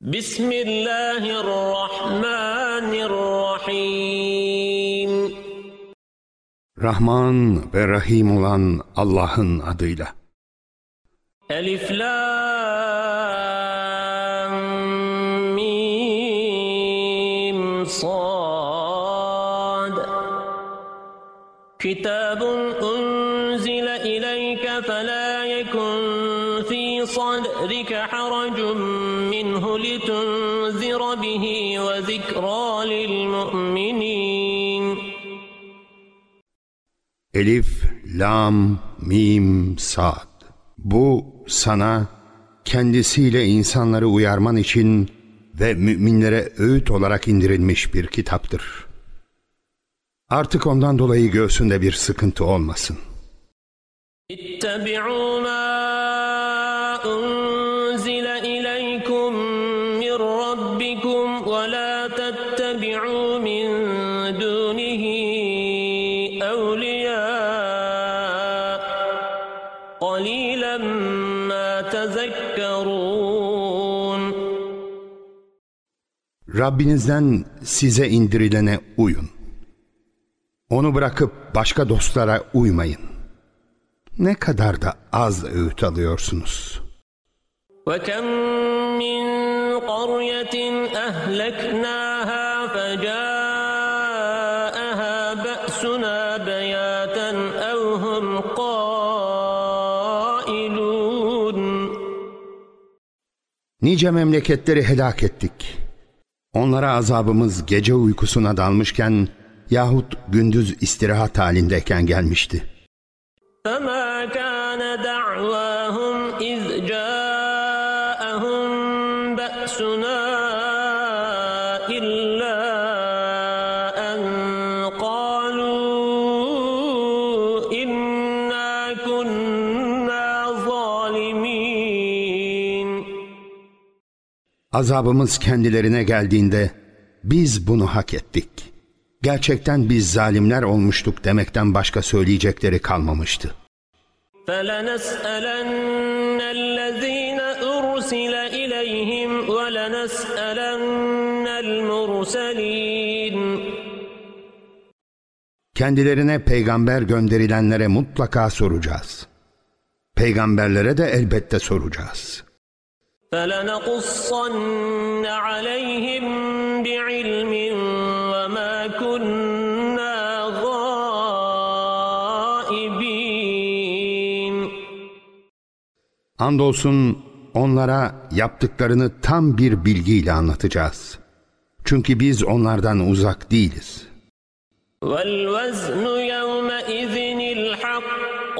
بسم الله الرحمن الرحيم Rahman ve Rahim olan Allah'ın adıyla. ألف لام ميم صاد كتاب Elif, Lam, Mim, Sad. Bu sana kendisiyle insanları uyarman için ve müminlere öğüt olarak indirilmiş bir kitaptır. Artık ondan dolayı göğsünde bir sıkıntı olmasın. İttebi'û Rabbinizden size indirilene uyun. Onu bırakıp başka dostlara uymayın. Ne kadar da az öğüt alıyorsunuz. وكم من قرية أهلكناها فجاءها بأسنا بياتا أو هم قائلون Nice memleketleri helak ettik. Onlara azabımız gece uykusuna dalmışken yahut gündüz istirahat halindeyken gelmişti. فما كان دعواهم Azabımız kendilerine geldiğinde biz bunu hak ettik. Gerçekten biz zalimler olmuştuk demekten başka söyleyecekleri kalmamıştı. فلنسألن الذين أرسل إليهم ولنسألن المرسلين Kendilerine peygamber gönderilenlere mutlaka soracağız. Peygamberlere de elbette soracağız. فلنقصن عليهم بعلم وما كنا غائبين Andolsun onlara yaptıklarını tam bir bilgiyle anlatacağız. Çünkü biz onlardan uzak değiliz. والوزن يومئذ الحق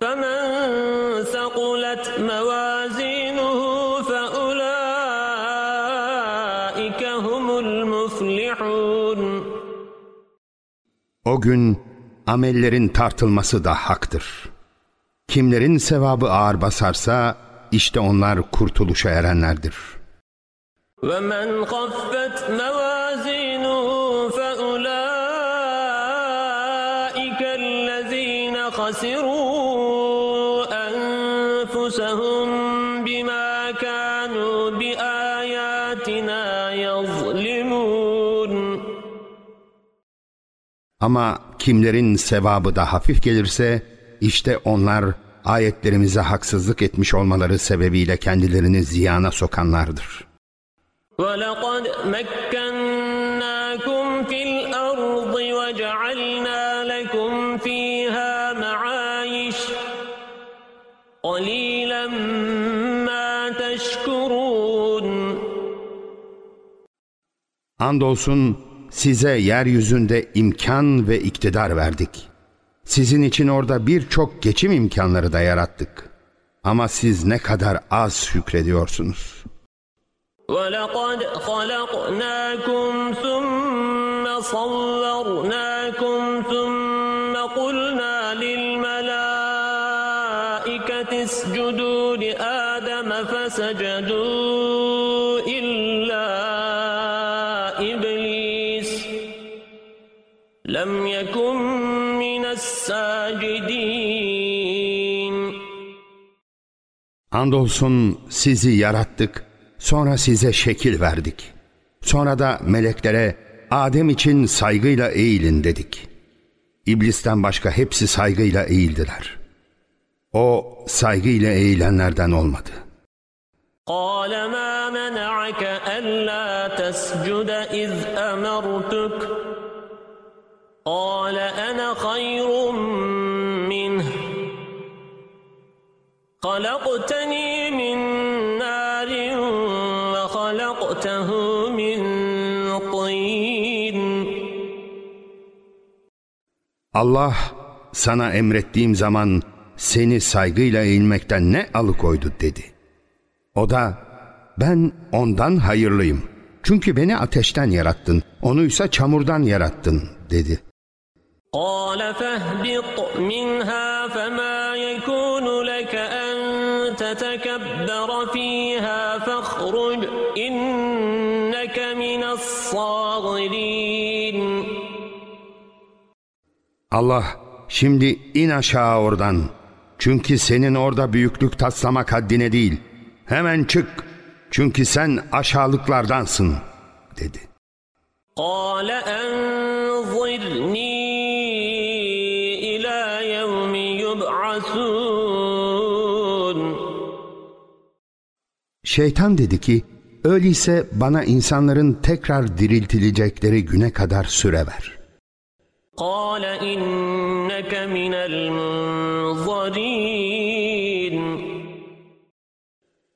فمن ثقلت موازينه O gün amellerin tartılması da haktır. Kimlerin sevabı ağır basarsa işte onlar kurtuluşa erenlerdir. ومن خفت موازينه Ama kimlerin sevabı da hafif gelirse işte onlar ayetlerimize haksızlık etmiş olmaları sebebiyle kendilerini ziyana sokanlardır. ولقد مكناكم في الأرض وجعلنا لكم فيها معايش قليلا ما تشكرون Andolsun size yeryüzünde imkan ve iktidar verdik. Sizin için orada birçok geçim imkanları da yarattık. Ama siz ne kadar az şükrediyorsunuz. ولقد خلقناكم ثم صورناكم ثم Andolsun sizi yarattık Sonra size şekil verdik. Sonra da meleklere Adem için saygıyla eğilin dedik. İblisten başka hepsi saygıyla eğildiler. O saygıyla eğilenlerden olmadı. قال ما منعك ألا تسجد إذ أمرتك قال أنا خير خلقتني من نار وخلقته من طين Allah sana emrettiğim zaman seni saygıyla eğilmekten ne alıkoydu dedi. O da ben ondan hayırlıyım. Çünkü beni ateşten yarattın, onuysa çamurdan yarattın dedi. قال فاهبط منها Allah şimdi in aşağı oradan. Çünkü senin orada büyüklük taslamak haddine değil. Hemen çık. Çünkü sen aşağılıklardansın dedi. قال أنظرني إلى يوم يبعثون Şeytan dedi ki öyleyse bana insanların tekrar diriltilecekleri güne kadar süre ver. قال إنك من المنظرين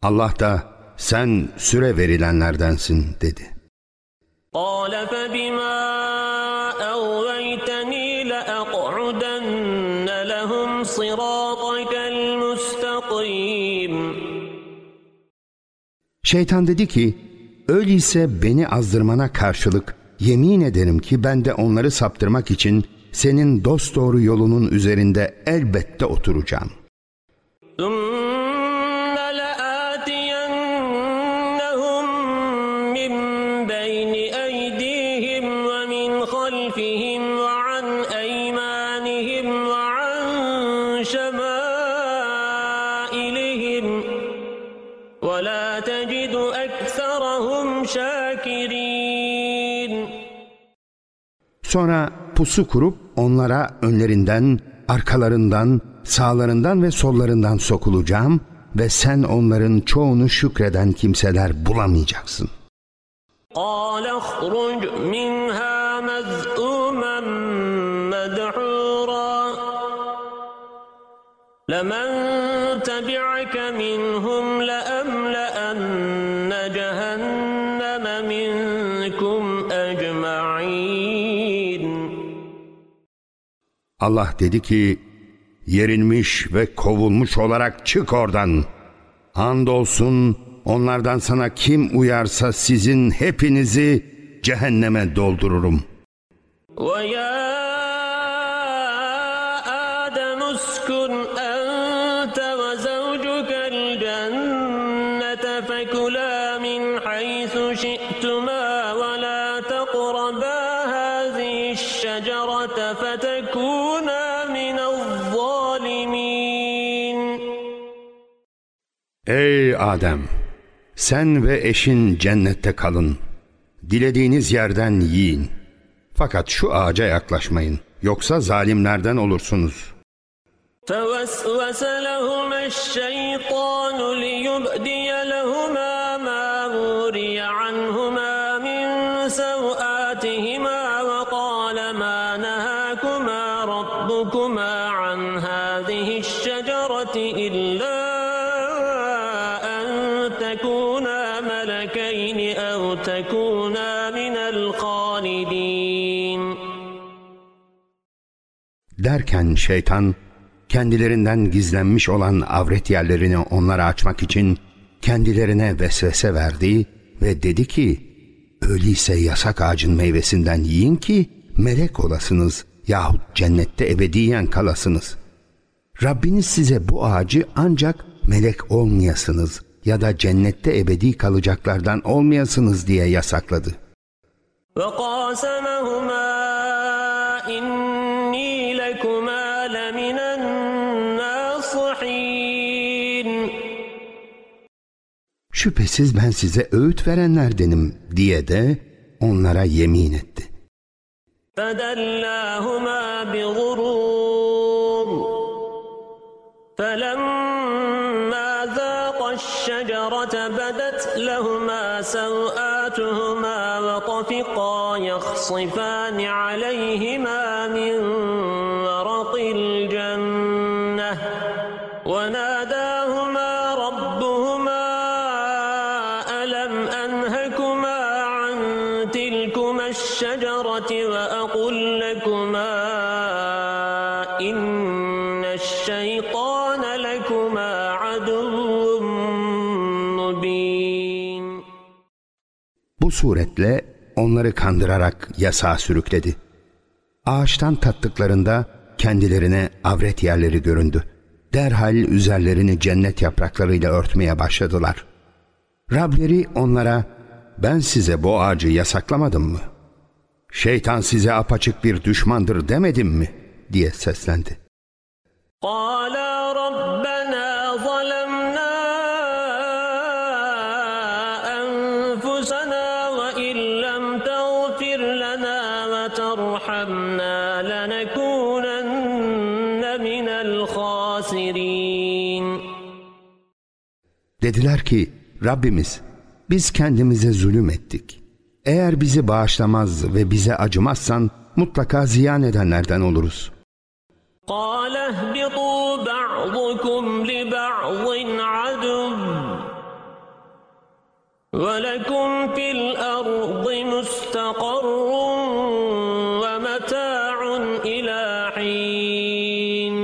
Allah da sen süre verilenlerdensin dedi. قال فبما أغويتني لأقعدن لهم صراطك المستقيم Şeytan dedi ki öyleyse beni azdırmana karşılık yemin ederim ki ben de onları saptırmak için senin dosdoğru yolunun üzerinde elbette oturacağım. Sonra pusu kurup onlara önlerinden, arkalarından, sağlarından ve sollarından sokulacağım ve sen onların çoğunu şükreden kimseler bulamayacaksın. قال اخرج منها مذءوما مدحورا لمن تبعك منهم لأملأن Allah dedi ki, yerinmiş ve kovulmuş olarak çık oradan. Andolsun onlardan sana kim uyarsa sizin hepinizi cehenneme doldururum. ويا آدم اسكن Ey Adem! Sen ve eşin cennette kalın. Dilediğiniz yerden yiyin. Fakat şu ağaca yaklaşmayın. Yoksa zalimlerden olursunuz. فوسوس لهما الشيطان ليبدي لهما Derken şeytan kendilerinden gizlenmiş olan avret yerlerini onlara açmak için kendilerine vesvese verdi ve dedi ki öyleyse yasak ağacın meyvesinden yiyin ki melek olasınız yahut cennette ebediyen kalasınız. Rabbiniz size bu ağacı ancak melek olmayasınız ya da cennette ebedi kalacaklardan olmayasınız diye yasakladı. وقاسمهما Şüphesiz ben size öğüt verenlerdenim diye de onlara yemin etti. فدلاهما بغرور فلما ذاقا الشجرة بدت لهما سوآتهما وطفقا يخصفان عليهما Bu suretle onları kandırarak yasağa sürükledi. Ağaçtan tattıklarında kendilerine avret yerleri göründü. Derhal üzerlerini cennet yapraklarıyla örtmeye başladılar. Rableri onlara ben size bu ağacı yasaklamadım mı? Şeytan size apaçık bir düşmandır demedim mi? diye seslendi. قالا ربنا Dediler ki Rabbimiz biz kendimize zulüm ettik. Eğer bizi bağışlamaz ve bize acımazsan mutlaka ziyan edenlerden oluruz. قال اهبطوا بعضكم لبعض عدو ولكم في الأرض مستقر ومتاع إلى حين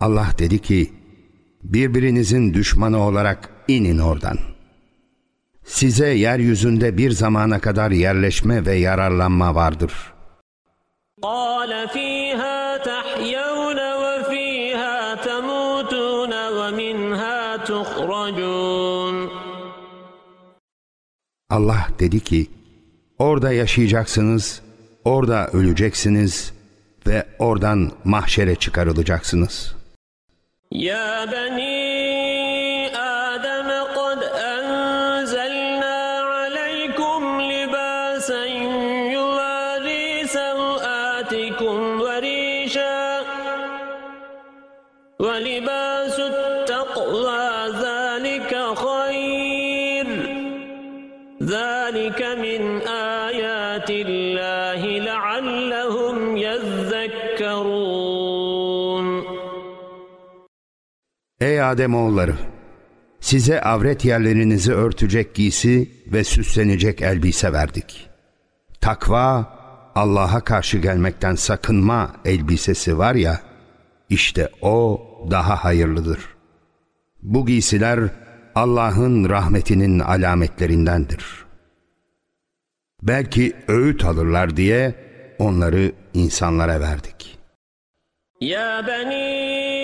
Allah dedi ki birbirinizin düşmanı olarak inin oradan. Size yeryüzünde bir zamana kadar yerleşme ve yararlanma vardır. قال فيها تحيون وفيها تموتون ومنها تخرجون Allah dedi ki orada yaşayacaksınız, orada öleceksiniz ve oradan mahşere çıkarılacaksınız. يا بني Ademoğulları! Size avret yerlerinizi örtecek giysi ve süslenecek elbise verdik. Takva, Allah'a karşı gelmekten sakınma elbisesi var ya, işte o daha hayırlıdır. Bu giysiler Allah'ın rahmetinin alametlerindendir. Belki öğüt alırlar diye onları insanlara verdik. Ya beni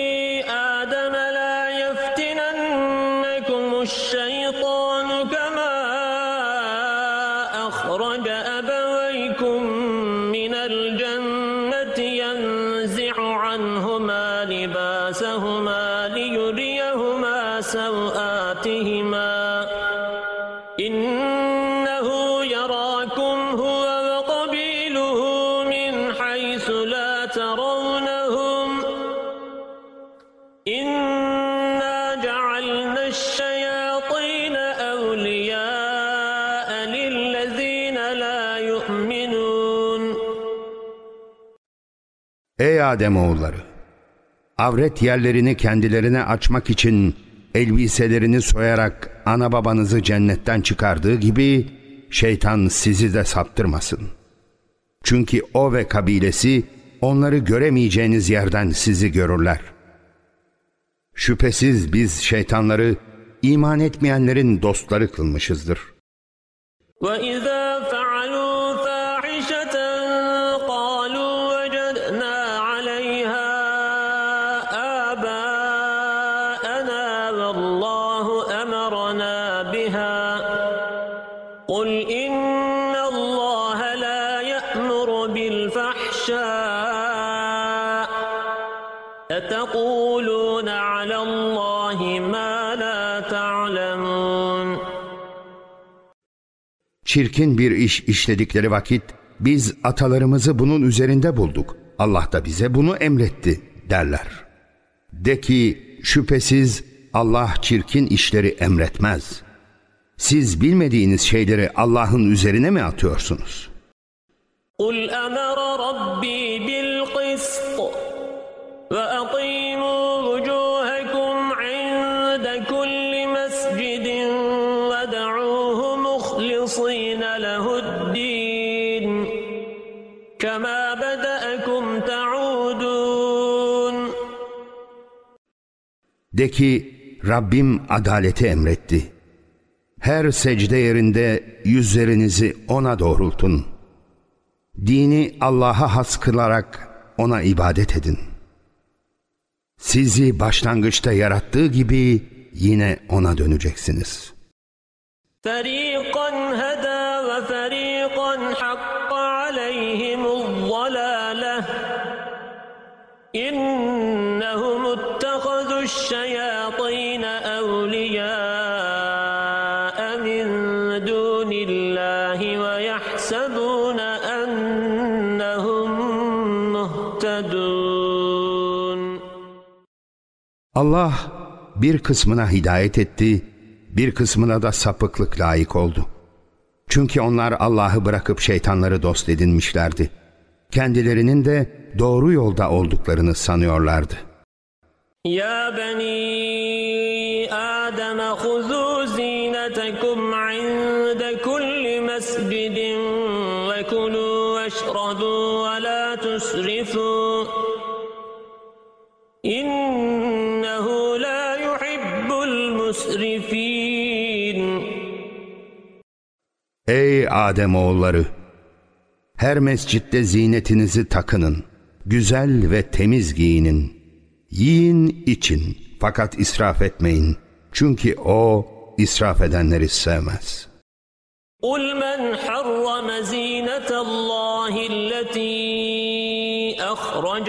Ademoğulları! Avret yerlerini kendilerine açmak için elbiselerini soyarak ana babanızı cennetten çıkardığı gibi şeytan sizi de saptırmasın. Çünkü o ve kabilesi onları göremeyeceğiniz yerden sizi görürler. Şüphesiz biz şeytanları iman etmeyenlerin dostları kılmışızdır. وإذا فعلوا Çirkin bir iş işledikleri vakit biz atalarımızı bunun üzerinde bulduk. Allah da bize bunu emretti derler. De ki şüphesiz Allah çirkin işleri emretmez. Siz bilmediğiniz şeyleri Allah'ın üzerine mi atıyorsunuz? قل أمر ربي بالقسط وأقيموا De ki Rabbim adaleti emretti. Her secde yerinde yüzlerinizi ona doğrultun. Dini Allah'a has kılarak ona ibadet edin. Sizi başlangıçta yarattığı gibi yine ona döneceksiniz. فريقا هدى وفريقا حق عليهم الضلاله Allah bir kısmına hidayet etti, bir kısmına da sapıklık layık oldu. Çünkü onlar Allah'ı bırakıp şeytanları dost edinmişlerdi. Kendilerinin de doğru yolda olduklarını sanıyorlardı. Ya beni Adem huzu zinetekum Ey Adem oğulları! Her mescitte zinetinizi takının, güzel ve temiz giyinin. Yiyin için fakat israf etmeyin. Çünkü o israf edenleri sevmez. قل من حرم زينة الله التي أخرج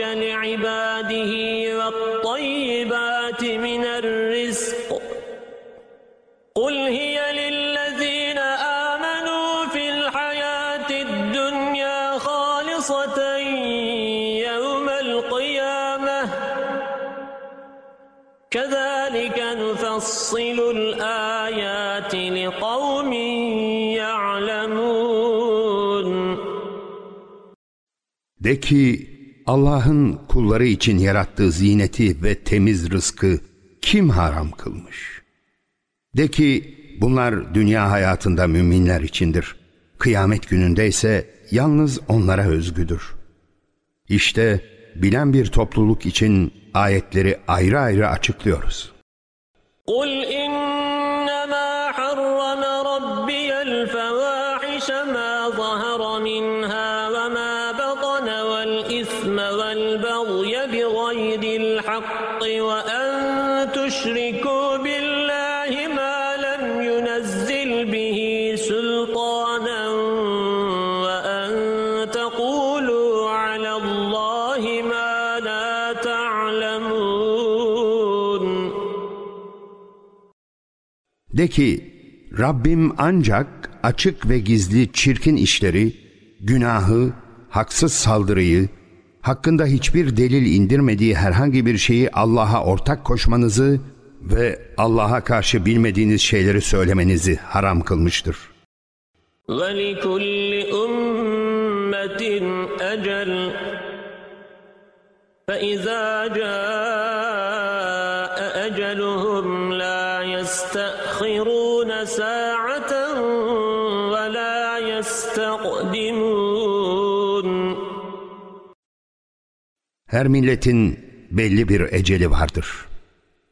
نفصل الآيات لقوم يعلمون De ki Allah'ın kulları için yarattığı zineti ve temiz rızkı kim haram kılmış? De ki bunlar dünya hayatında müminler içindir. Kıyamet gününde ise yalnız onlara özgüdür. İşte bilen bir topluluk için ayetleri ayrı ayrı açıklıyoruz. قل إن De ki Rabbim ancak açık ve gizli çirkin işleri, günahı, haksız saldırıyı, hakkında hiçbir delil indirmediği herhangi bir şeyi Allah'a ortak koşmanızı ve Allah'a karşı bilmediğiniz şeyleri söylemenizi haram kılmıştır. ولكل أمة أجل فإذا جاء Her milletin belli bir eceli vardır.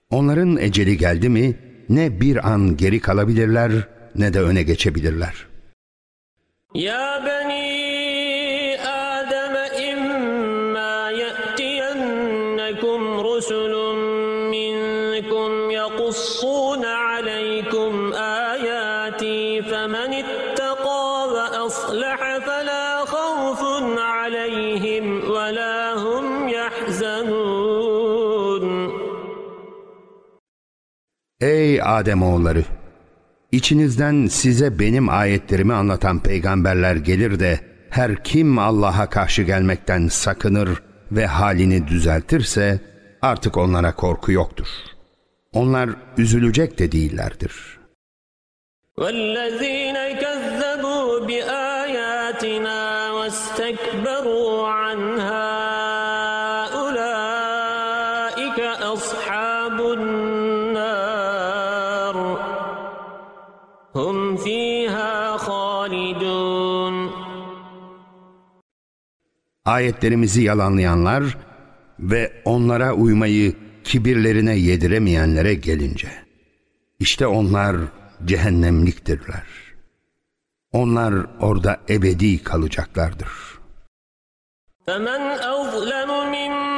Onların eceli geldi mi ne bir an geri kalabilirler ne de öne geçebilirler. Ya beni Ey Ademoğulları! İçinizden size benim ayetlerimi anlatan peygamberler gelir de her kim Allah'a karşı gelmekten sakınır ve halini düzeltirse artık onlara korku yoktur. Onlar üzülecek de değillerdir. والذين كذبوا بآياتنا Ayetlerimizi yalanlayanlar ve onlara uymayı kibirlerine yediremeyenlere gelince. işte onlar cehennemliktirler. Onlar orada ebedi kalacaklardır. فمن أظلم ممن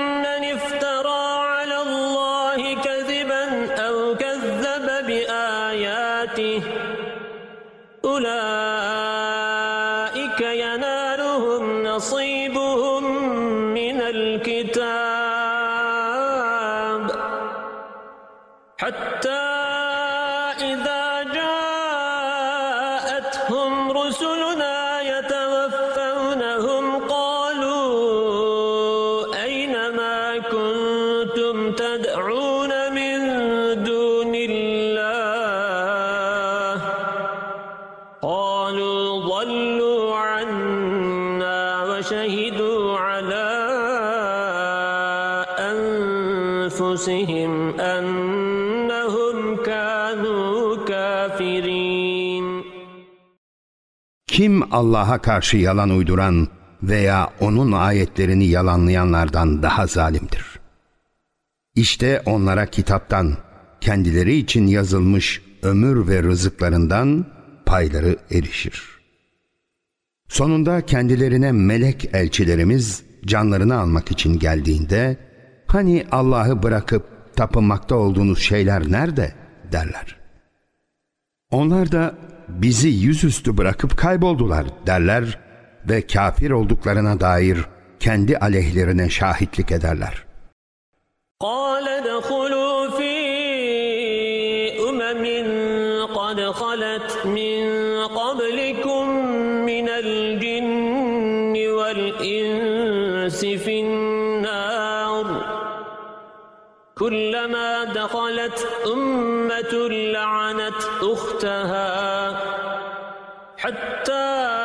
Kim Allah'a karşı yalan uyduran veya onun ayetlerini yalanlayanlardan daha zalimdir. İşte onlara kitaptan, kendileri için yazılmış ömür ve rızıklarından payları erişir. Sonunda kendilerine melek elçilerimiz canlarını almak için geldiğinde, hani Allah'ı bırakıp tapınmakta olduğunuz şeyler nerede derler. Onlar da bizi yüzüstü bırakıp kayboldular derler ve kafir olduklarına dair kendi aleyhlerine şahitlik ederler. قال ادخلوا في أمم قد خلت من قبلكم من الجن والإنس في كلما دخلت أمة لعنت أختها حتى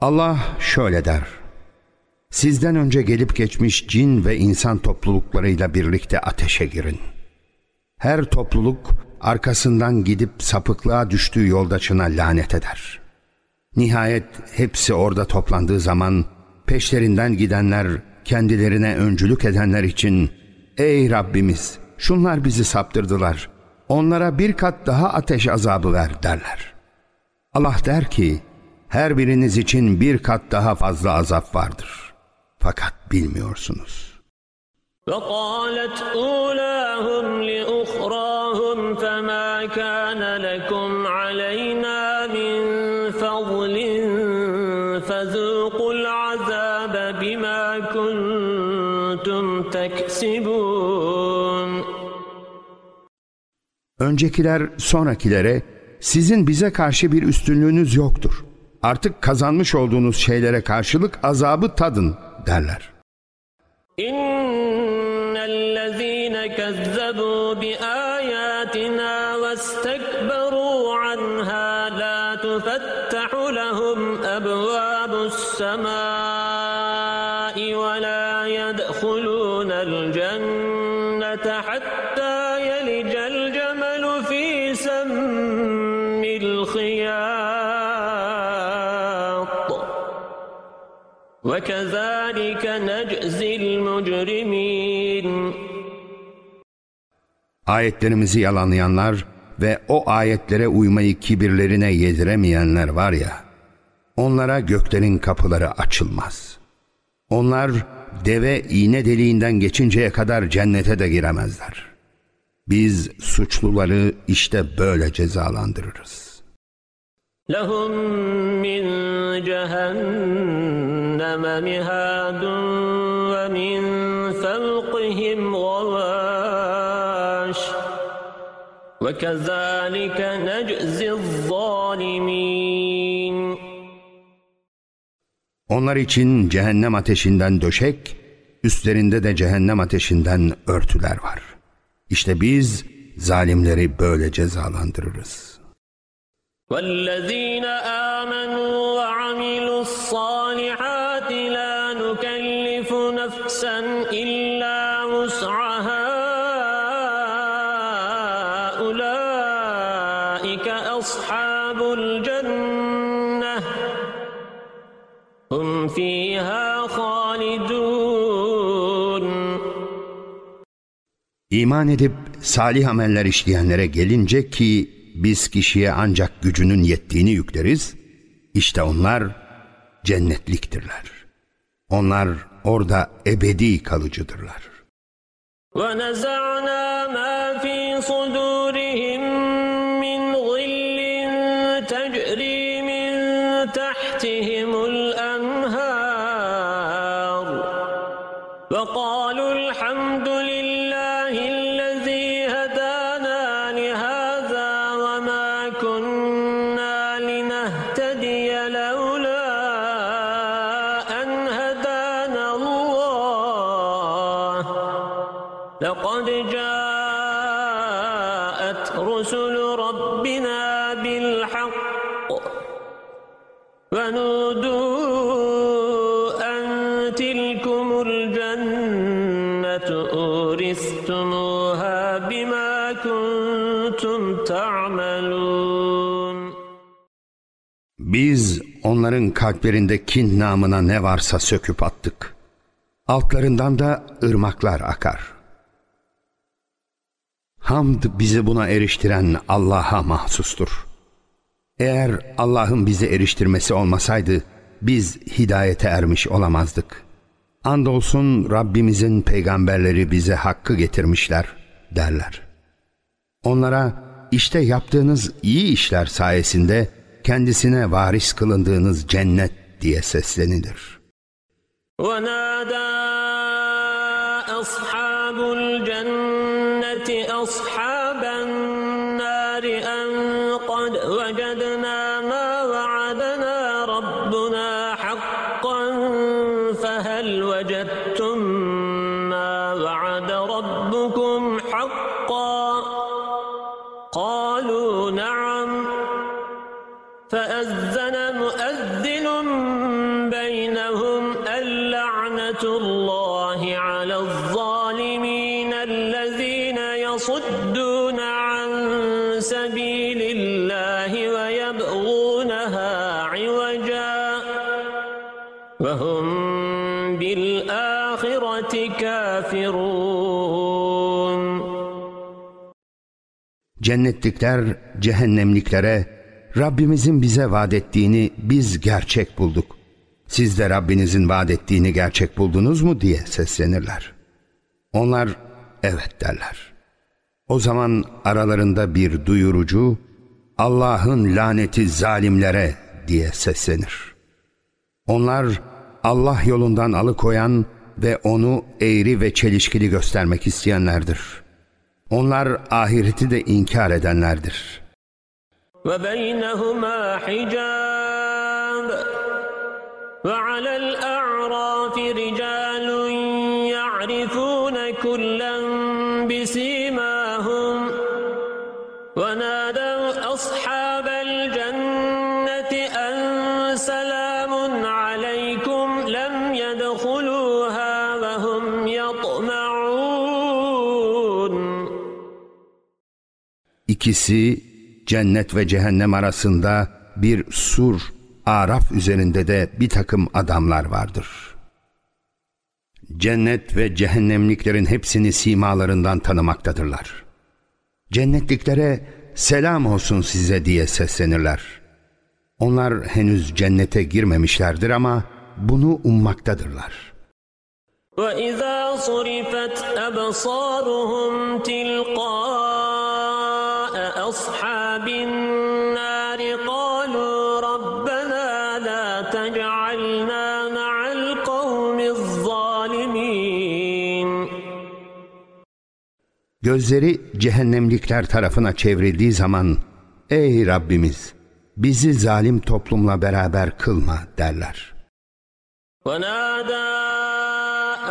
Allah şöyle der. Sizden önce gelip geçmiş cin ve insan topluluklarıyla birlikte ateşe girin. Her topluluk arkasından gidip sapıklığa düştüğü yoldaşına lanet eder. Nihayet hepsi orada toplandığı zaman peşlerinden gidenler kendilerine öncülük edenler için ''Ey Rabbimiz şunlar bizi saptırdılar. Onlara bir kat daha ateş azabı ver.'' derler. Allah der ki her biriniz için bir kat daha fazla azap vardır. Fakat bilmiyorsunuz. وقالت أولاهم لأخراهم فما كان لكم علينا من فضل فذوقوا العذاب بما كنتم تكسبون Öncekiler sonrakilere sizin bize karşı bir üstünlüğünüz yoktur. Artık kazanmış olduğunuz şeylere karşılık azabı tadın derler. İnnellezîne kezzebû bi وكذلك نجزي المجرمين ayetlerimizi yalanlayanlar ve o ayetlere uymayı kibirlerine yediremeyenler var ya, onlara göklerin kapıları açılmaz. Onlar deve iğne deliğinden geçinceye kadar cennete de giremezler. Biz suçluları işte böyle cezalandırırız. لهم من جهنم مهاد ومن فوقهم غواش وكذلك نجزي الظالمين Onlar için cehennem ateşinden döşek, üstlerinde de cehennem ateşinden örtüler var. İşte biz zalimleri böyle cezalandırırız. والذين آمنوا وعملوا الصالحات لا نكلف نفسا إلا وسعها. أولئك أصحاب الجنة. هم فيها خالدون. İman edip salih ameller işleyenlere gelince ki biz kişiye ancak gücünün yettiğini yükleriz, işte onlar cennetliktirler. Onlar orada ebedi kalıcıdırlar. ونزعنا ما في onların kalplerinde kin namına ne varsa söküp attık. Altlarından da ırmaklar akar. Hamd bizi buna eriştiren Allah'a mahsustur. Eğer Allah'ın bizi eriştirmesi olmasaydı biz hidayete ermiş olamazdık. Andolsun Rabbimizin peygamberleri bize hakkı getirmişler derler. Onlara işte yaptığınız iyi işler sayesinde kendisine varis kılındığınız cennet diye seslenilir. ونادى أصحاب الجنة Cennetlikler cehennemliklere Rabbimizin bize vaat ettiğini biz gerçek bulduk. Siz de Rabbinizin vaat ettiğini gerçek buldunuz mu diye seslenirler. Onlar evet derler. O zaman aralarında bir duyurucu Allah'ın laneti zalimlere diye seslenir. Onlar Allah yolundan alıkoyan ve onu eğri ve çelişkili göstermek isteyenlerdir. Onlar ahireti de inkar edenlerdir. وبينهما حجاب وعلى الأعراف رجال يعرفون كلا بسيماهم İkisi cennet ve cehennem arasında bir sur, araf üzerinde de bir takım adamlar vardır. Cennet ve cehennemliklerin hepsini simalarından tanımaktadırlar. Cennetliklere selam olsun size diye seslenirler. Onlar henüz cennete girmemişlerdir ama bunu ummaktadırlar. وإذا صرفت أبصارهم تلقاء Gözleri cehennemlikler tarafına çevrildiği zaman ''Ey Rabbimiz bizi zalim toplumla beraber kılma'' derler. ونادى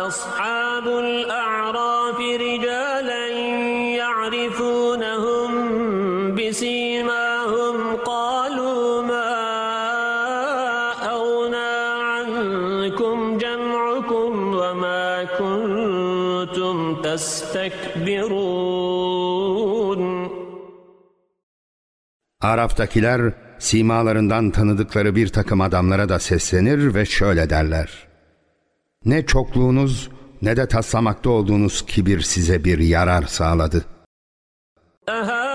أصحاب الأعراف رجالا Araf'takiler simalarından tanıdıkları bir takım adamlara da seslenir ve şöyle derler. Ne çokluğunuz ne de taslamakta olduğunuz kibir size bir yarar sağladı. Aha,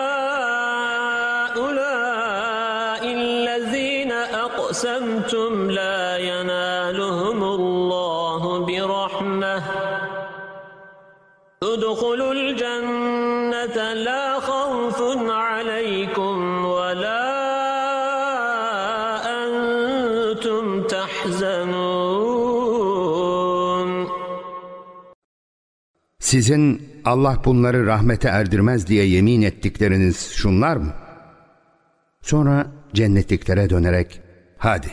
Sizin Allah bunları rahmete erdirmez diye yemin ettikleriniz şunlar mı? Sonra cennetliklere dönerek hadi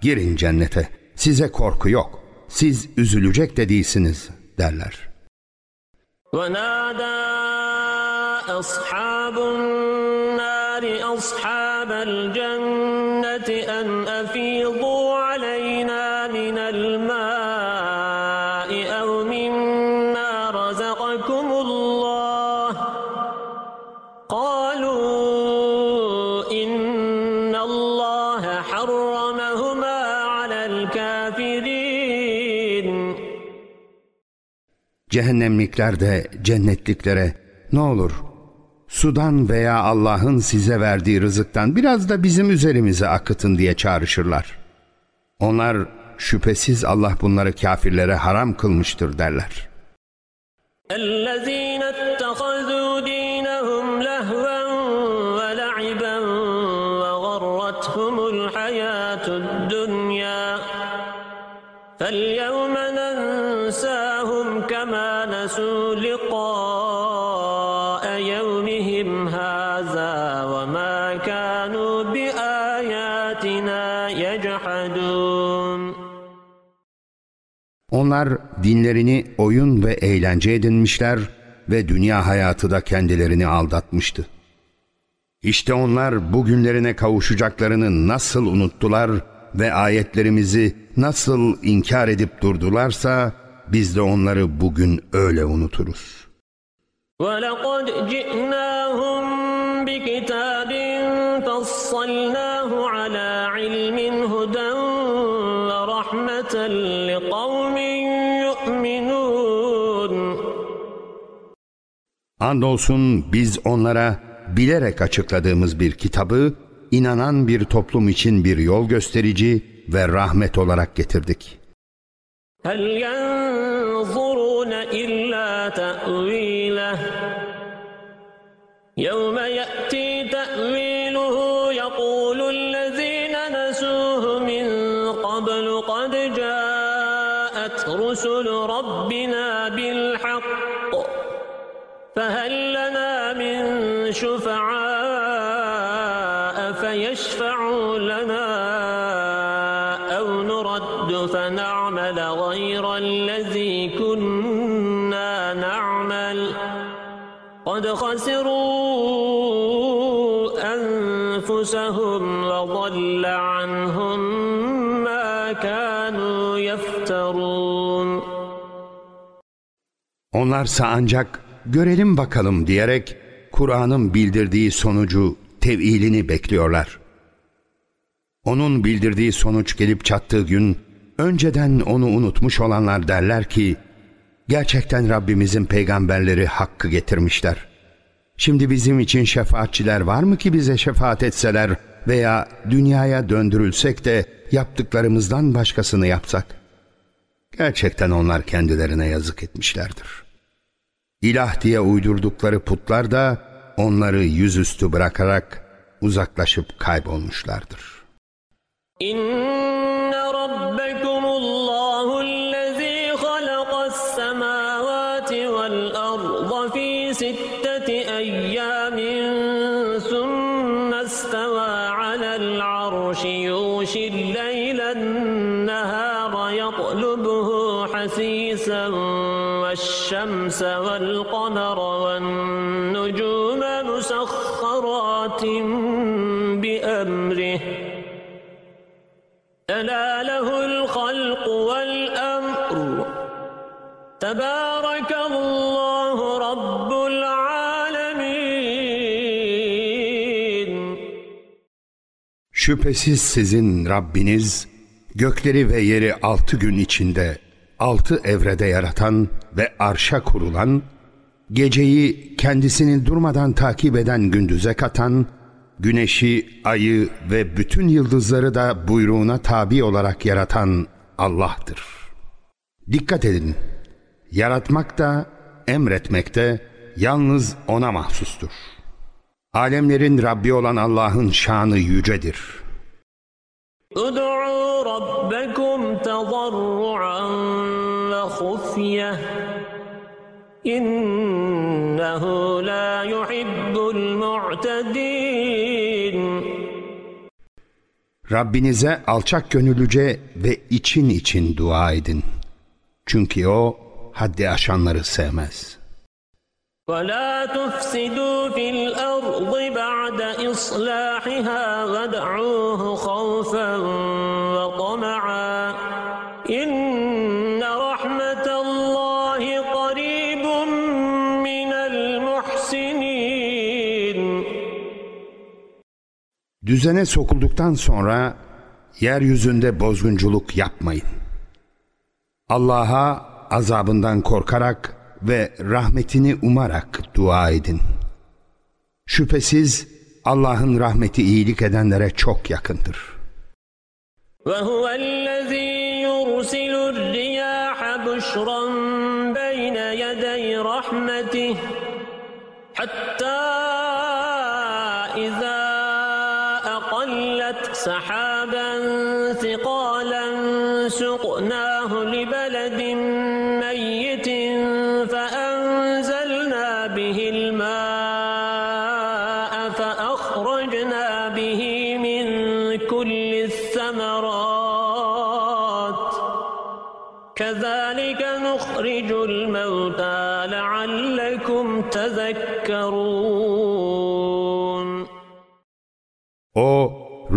girin cennete size korku yok siz üzülecek de değilsiniz derler. ونادى أصحاب النار أصحاب الجنة أن Cehennemlikler de cennetliklere ne olur sudan veya Allah'ın size verdiği rızıktan biraz da bizim üzerimize akıtın diye çağrışırlar. Onlar şüphesiz Allah bunları kafirlere haram kılmıştır derler. الذين اتخذوا دينهم لهوا ولعبا وغرتهم الحياة الدنيا فاليوم نسوا لقاء يومهم هذا وما كانوا بآياتنا يجحدون Onlar dinlerini oyun ve eğlence edinmişler ve dünya hayatı da kendilerini aldatmıştı. İşte onlar bugünlerine kavuşacaklarını nasıl unuttular ve ayetlerimizi nasıl inkar edip durdularsa biz de onları bugün öyle unuturuz. ولقد جئناهم بكتاب فصلناه على علم هدى ورحمة لقوم يؤمنون Andolsun biz onlara bilerek açıkladığımız bir kitabı inanan bir toplum için bir yol gösterici ve rahmet olarak getirdik. هل ينظرون إلا تأويله. يوم Onlarsa ancak görelim bakalım diyerek Kur'an'ın bildirdiği sonucu tevilini bekliyorlar. Onun bildirdiği sonuç gelip çattığı gün önceden onu unutmuş olanlar derler ki gerçekten Rabbimizin peygamberleri hakkı getirmişler. Şimdi bizim için şefaatçiler var mı ki bize şefaat etseler veya dünyaya döndürülsek de yaptıklarımızdan başkasını yapsak? Gerçekten onlar kendilerine yazık etmişlerdir. İlah diye uydurdukları putlar da onları yüzüstü bırakarak uzaklaşıp kaybolmuşlardır. İnne rabbekum والشمس والقمر والنجوم مسخرات بأمره. ألا له الخلق والأمر. تبارك الله رب العالمين. Şüphesiz sizin Rabbiniz gökleri ve yeri altı gün içinde altı evrede yaratan ve arşa kurulan, geceyi kendisini durmadan takip eden gündüze katan, güneşi, ayı ve bütün yıldızları da buyruğuna tabi olarak yaratan Allah'tır. Dikkat edin, yaratmak da, emretmek de yalnız O'na mahsustur. Alemlerin Rabbi olan Allah'ın şanı yücedir. ادعوا ربكم تضرعا وخفية إنه لا يحب المعتدين Rabbinize alçak gönüllüce ve için için dua edin. Çünkü O haddi aşanları sevmez. ولا تفسدوا في الأرض بعد إصلاحها وادعوه خوفا وطمعا إن رحمة الله قريب من المحسنين Düzene sokulduktan sonra yeryüzünde bozgunculuk yapmayın. Allah'a azabından korkarak ve rahmetini umarak dua edin. Şüphesiz Allah'ın rahmeti iyilik edenlere çok yakındır. وهو الذي يرسل الرياح بشرا بين يدي رحمته حتى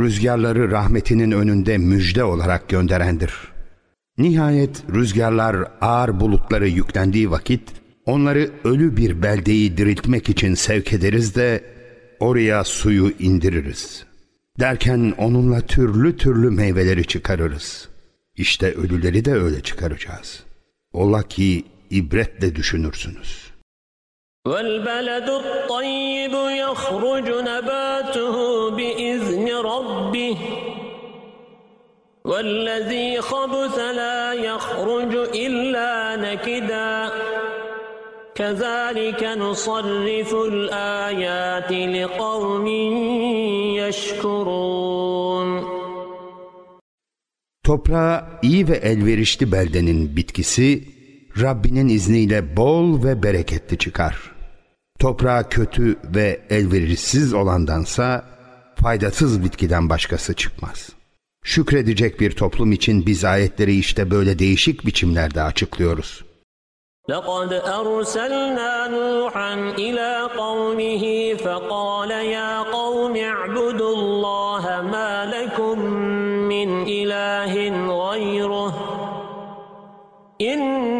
rüzgarları rahmetinin önünde müjde olarak gönderendir. Nihayet rüzgarlar ağır bulutları yüklendiği vakit onları ölü bir beldeyi diriltmek için sevk ederiz de oraya suyu indiririz. Derken onunla türlü türlü meyveleri çıkarırız. İşte ölüleri de öyle çıkaracağız. Ola ki ibretle düşünürsünüz.'' والبلد الطيب يخرج نباته بإذن ربه والذي خبث لا يخرج إلا نكدا كذلك نصرف الآيات لقوم يشكرون Toprağa iyi ve elverişli beldenin bitkisi Rabbinin izniyle bol ve bereketli çıkar. Toprağa kötü ve elverişsiz olandansa faydasız bitkiden başkası çıkmaz. Şükredecek bir toplum için biz ayetleri işte böyle değişik biçimlerde açıklıyoruz. لقد أرسلنا نوحا إلى قومه فقال يا قوم اعبدوا الله ما لكم من إله غيره إني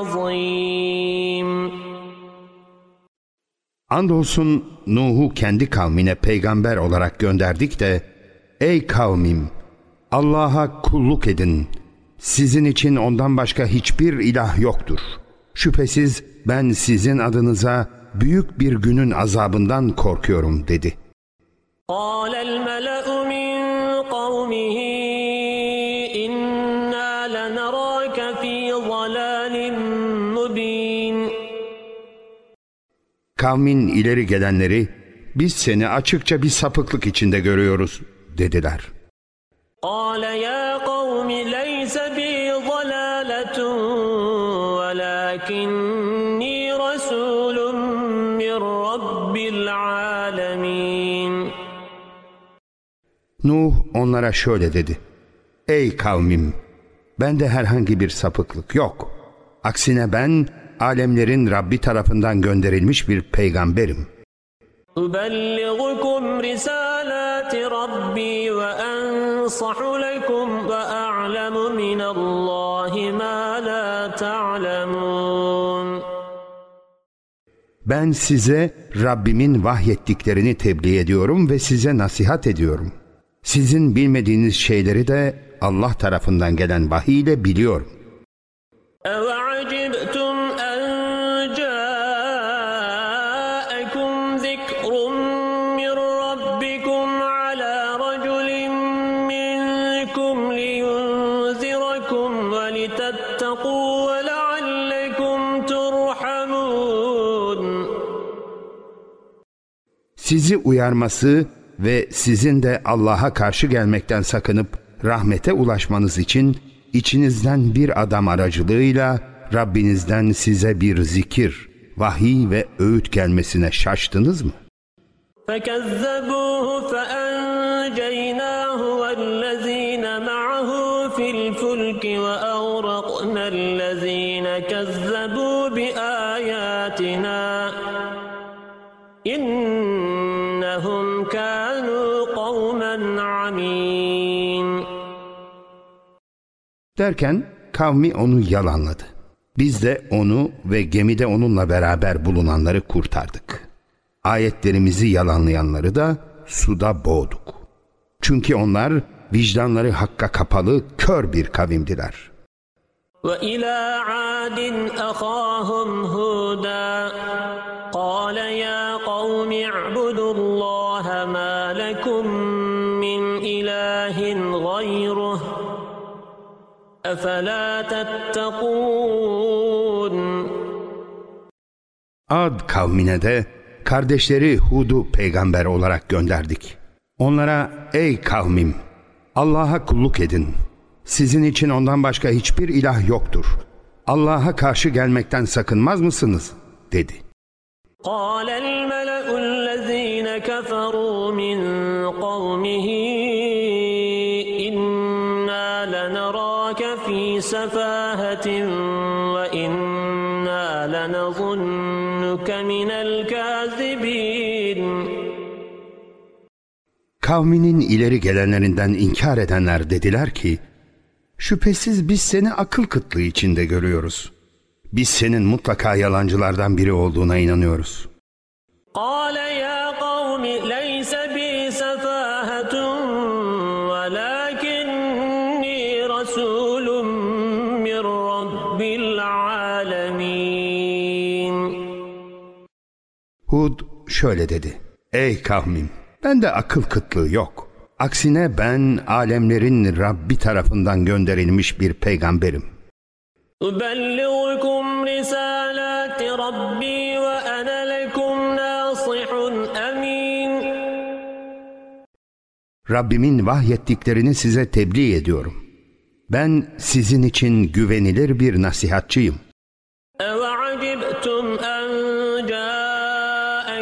عظيم Andolsun Nuh'u kendi kavmine peygamber olarak gönderdik de Ey kavmim! Allah'a kulluk edin. Sizin için ondan başka hiçbir ilah yoktur. Şüphesiz ben sizin adınıza büyük bir günün azabından korkuyorum dedi. قال الملأ من قومه Kavmin ileri gelenleri biz seni açıkça bir sapıklık içinde görüyoruz dediler. قال يا قوم ليس بي ضلالة ولكني رسول من رب العالمين Nuh onlara şöyle dedi. Ey kavmim! Bende herhangi bir sapıklık yok. Aksine ben alemlerin Rabbi tarafından gönderilmiş bir peygamberim. أبلغكم رسالات ربي وأنصح لكم وأعلم من الله ما لا تعلمون Ben size Rabbimin vahyettiklerini tebliğ ediyorum ve size nasihat ediyorum. Sizin bilmediğiniz şeyleri de Allah tarafından gelen vahiy ile biliyorum. أوعجبتم Sizi uyarması ve sizin de Allah'a karşı gelmekten sakınıp rahmete ulaşmanız için içinizden bir adam aracılığıyla Rabbinizden size bir zikir, vahiy ve öğüt gelmesine şaştınız mı? فكذبوه فأنجيناه Derken kavmi onu yalanladı. Biz de onu ve gemide onunla beraber bulunanları kurtardık. Ayetlerimizi yalanlayanları da suda boğduk. Çünkü onlar vicdanları hakka kapalı kör bir kavimdiler. وإلى عاد أخاهم هودا قال يا قوم اعبدوا الله ما لكم أفلا تتقون Ad kavmine de kardeşleri Hud'u peygamber olarak gönderdik. Onlara ey kavmim Allah'a kulluk edin. Sizin için ondan başka hiçbir ilah yoktur. Allah'a karşı gelmekten sakınmaz mısınız? dedi. قال الملأ الذين كفروا من قومه سفاهة وإنا لنظنك من الكاذبين Kavminin ileri gelenlerinden inkar edenler dediler ki, şüphesiz biz seni akıl kıtlığı içinde görüyoruz. Biz senin mutlaka yalancılardan biri olduğuna inanıyoruz. قال Hud şöyle dedi. Ey kavmim, bende akıl kıtlığı yok. Aksine ben alemlerin Rabbi tarafından gönderilmiş bir peygamberim. أبلغكم رسالات ربي وأنا لكم ناصح أمين Rabbimin vahyettiklerini size tebliğ ediyorum. Ben sizin için güvenilir bir nasihatçıyım. أوعجبتم أن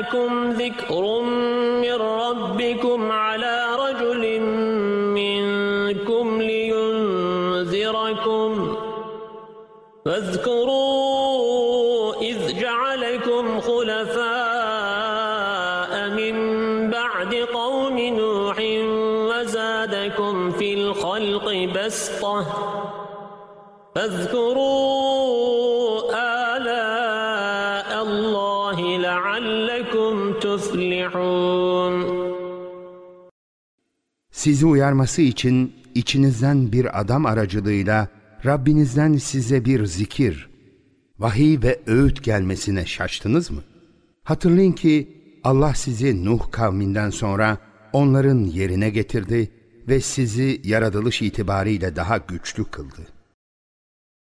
جاءكم ذكر من ربكم على رجل منكم لينذركم. واذكروا إذ جعلكم خلفاء من بعد قوم نوح وزادكم في الخلق بسطة. فاذكروا Sizi uyarması için içinizden bir adam aracılığıyla Rabbinizden size bir zikir, vahiy ve öğüt gelmesine şaştınız mı? Hatırlayın ki Allah sizi Nuh kavminden sonra onların yerine getirdi ve sizi yaratılış itibariyle daha güçlü kıldı.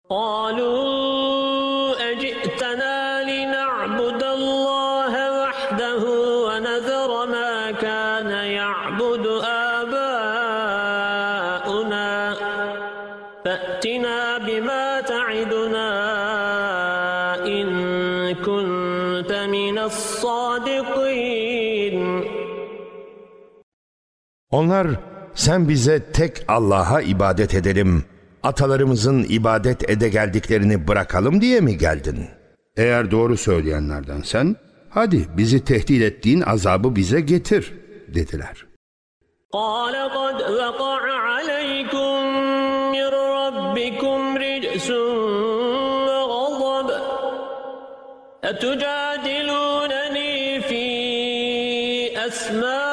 قالوا Onlar sen bize tek Allah'a ibadet edelim, atalarımızın ibadet ede geldiklerini bırakalım diye mi geldin? Eğer doğru söyleyenlerden sen, hadi bizi tehdit ettiğin azabı bize getir dediler. قال قد وقع عليكم من ربكم رجس وغضب أتجادلونني في أسماء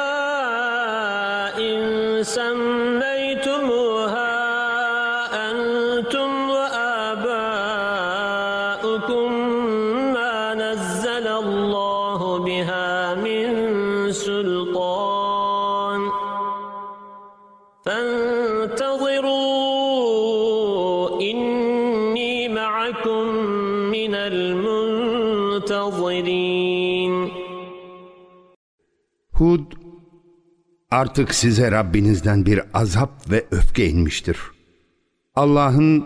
artık size Rabbinizden bir azap ve öfke inmiştir. Allah'ın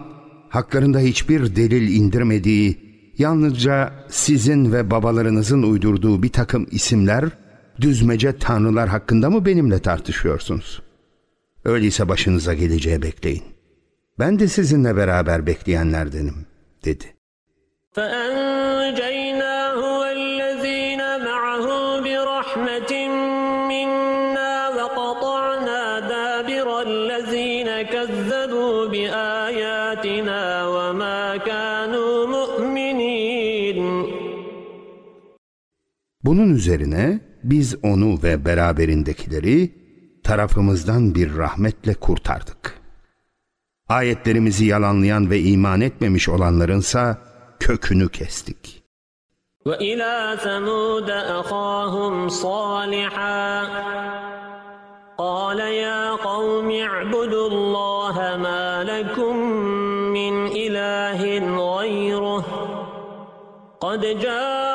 haklarında hiçbir delil indirmediği, yalnızca sizin ve babalarınızın uydurduğu bir takım isimler, düzmece tanrılar hakkında mı benimle tartışıyorsunuz? Öyleyse başınıza geleceği bekleyin. Ben de sizinle beraber bekleyenlerdenim, dedi. فأنجيناه Bunun üzerine biz onu ve beraberindekileri tarafımızdan bir rahmetle kurtardık. Ayetlerimizi yalanlayan ve iman etmemiş olanlarınsa kökünü kestik. وإلى ثمود أخاهم صالحا قال يا قوم اعبدوا الله ما لكم من إله غيره قد جاءتكم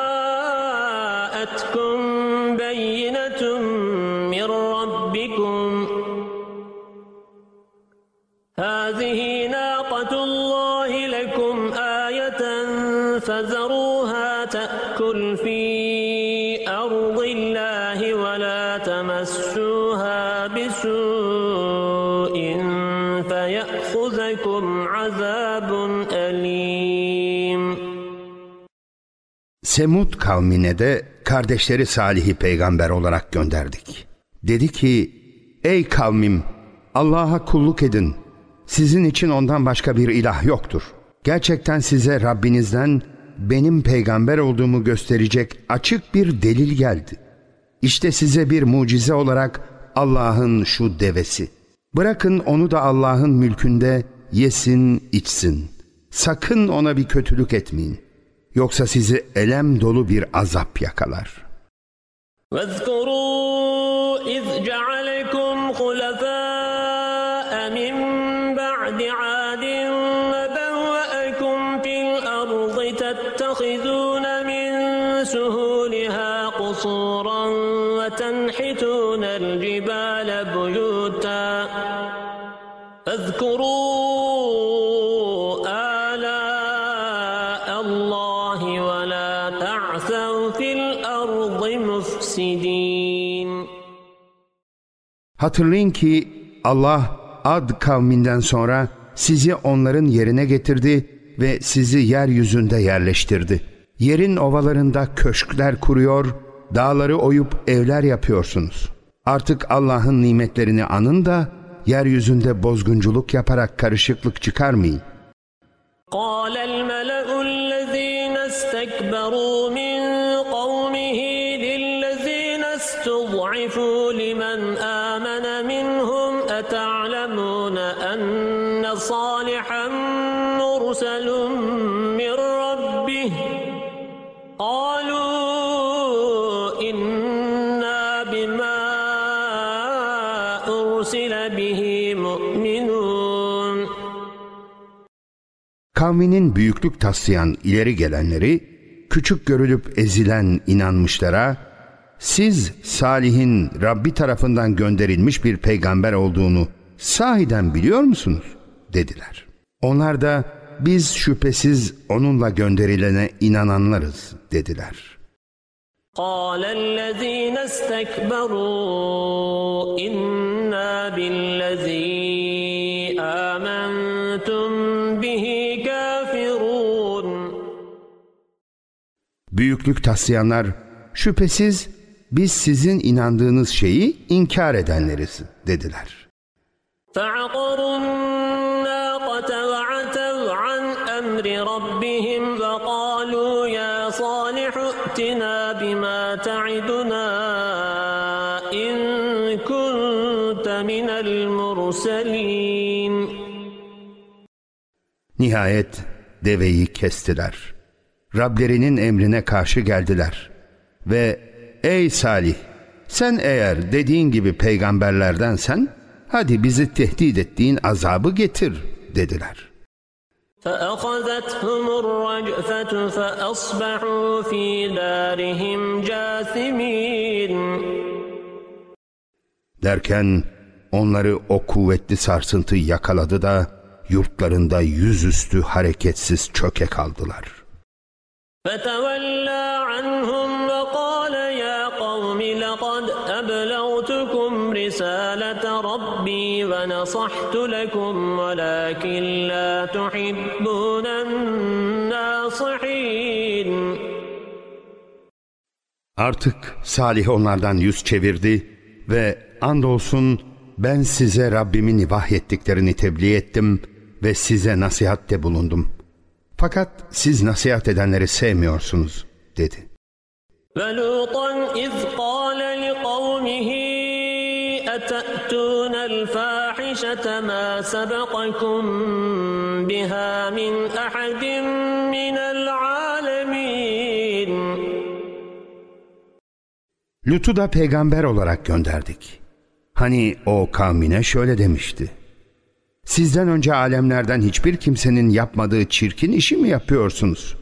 Semud kavmine de kardeşleri Salih'i peygamber olarak gönderdik. Dedi ki, ey kavmim Allah'a kulluk edin. Sizin için ondan başka bir ilah yoktur. Gerçekten size Rabbinizden benim peygamber olduğumu gösterecek açık bir delil geldi. İşte size bir mucize olarak Allah'ın şu devesi. Bırakın onu da Allah'ın mülkünde yesin, içsin. Sakın ona bir kötülük etmeyin. Yoksa sizi elem dolu bir azap yakalar. واذكروا إذ جعلكم خلفاء من بعد عاد وبوأكم في الأرض تتخذون من سهولها قصورا وتنحتون الجبال بيوتا فاذكروا Hatırlayın ki Allah Ad kavminden sonra sizi onların yerine getirdi ve sizi yeryüzünde yerleştirdi. Yerin ovalarında köşkler kuruyor, dağları oyup evler yapıyorsunuz. Artık Allah'ın nimetlerini anın da yeryüzünde bozgunculuk yaparak karışıklık çıkarmayın. قال الملأ الذين استكبروا من استضعفوا لمن آمن منهم أتعلمون أن صالحا من ربه قالوا إنا بما أرسل به مؤمنون Kavminin büyüklük taslayan ileri gelenleri, küçük görülüp ezilen inanmışlara, siz Salih'in Rabbi tarafından gönderilmiş bir peygamber olduğunu sahiden biliyor musunuz? dediler. Onlar da biz şüphesiz onunla gönderilene inananlarız dediler. قال الذين استكبروا إنا بالذي آمنتم به كافرون Büyüklük taslayanlar şüphesiz biz sizin inandığınız şeyi inkar edenleriz dediler. فعقروا الناقة وعتوا عن أمر ربهم فقالوا يا صالح ائتنا بما تعدنا إن كنت من المرسلين Nihayet deveyi kestiler. Rablerinin emrine karşı geldiler. Ve ey Salih sen eğer dediğin gibi peygamberlerdensen hadi bizi tehdit ettiğin azabı getir dediler. فأخذتهم الرجفة فأصبحوا في دارهم جاثمين Derken onları o kuvvetli sarsıntı yakaladı da yurtlarında yüzüstü hareketsiz çöke kaldılar. فتولى عنهم وقال رسالة ربي ونصحت لكم ولكن لا تحبون الناصحين Artık Salih onlardan yüz çevirdi ve andolsun ben size Rabbimin vahyettiklerini tebliğ ettim ve size nasihatte bulundum. Fakat siz nasihat edenleri sevmiyorsunuz dedi. ولوطا إذ قال لقومه أتأتون الفاحشة ما سبقكم بها من أحد من العالمين Lut'u da peygamber olarak gönderdik. Hani o kavmine şöyle demişti. Sizden önce alemlerden hiçbir kimsenin yapmadığı çirkin işi mi yapıyorsunuz?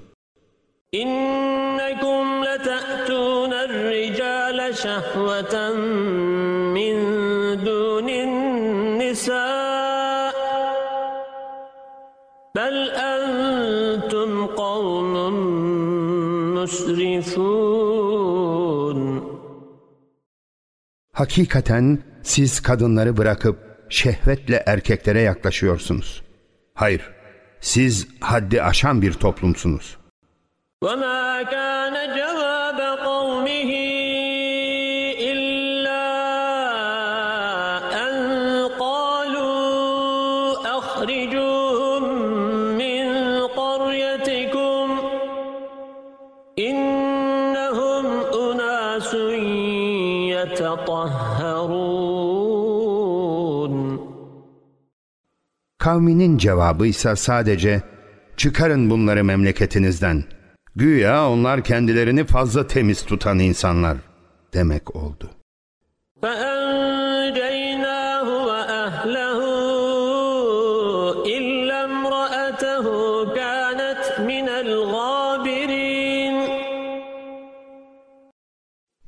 إنكم مسرفون Hakikaten siz kadınları bırakıp şehvetle erkeklere yaklaşıyorsunuz. Hayır, siz haddi aşan bir toplumsunuz. وما كان جواب قومه Kavminin cevabı ise sadece çıkarın bunları memleketinizden. Güya onlar kendilerini fazla temiz tutan insanlar demek oldu.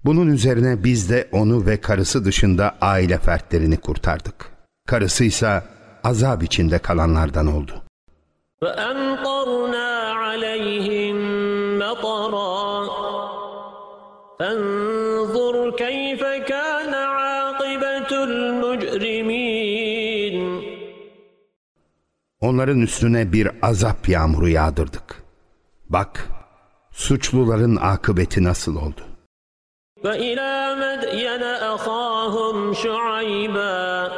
Bunun üzerine biz de onu ve karısı dışında aile fertlerini kurtardık. Karısıysa azap içinde kalanlardan oldu. فأمطرنا عليهم مطرا فانظر كيف كان عاقبة المجرمين Onların üstüne bir azap yağmuru yağdırdık. Bak, suçluların akıbeti nasıl oldu? وإلى مدين أخاهم شعيبا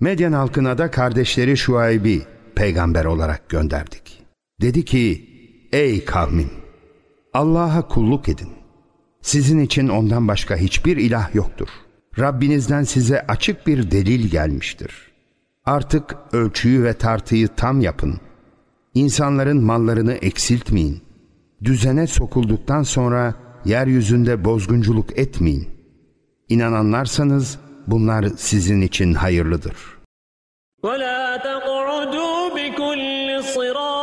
Medyen halkına da kardeşleri Şuayb'i peygamber olarak gönderdik. Dedi ki, ey kavmim, Allah'a kulluk edin. Sizin için ondan başka hiçbir ilah yoktur. Rabbinizden size açık bir delil gelmiştir. Artık ölçüyü ve tartıyı tam yapın. İnsanların mallarını eksiltmeyin. Düzene sokulduktan sonra yeryüzünde bozgunculuk etmeyin. İnananlarsanız bunlar sizin için hayırlıdır. ولا تقعدوا بكل صراط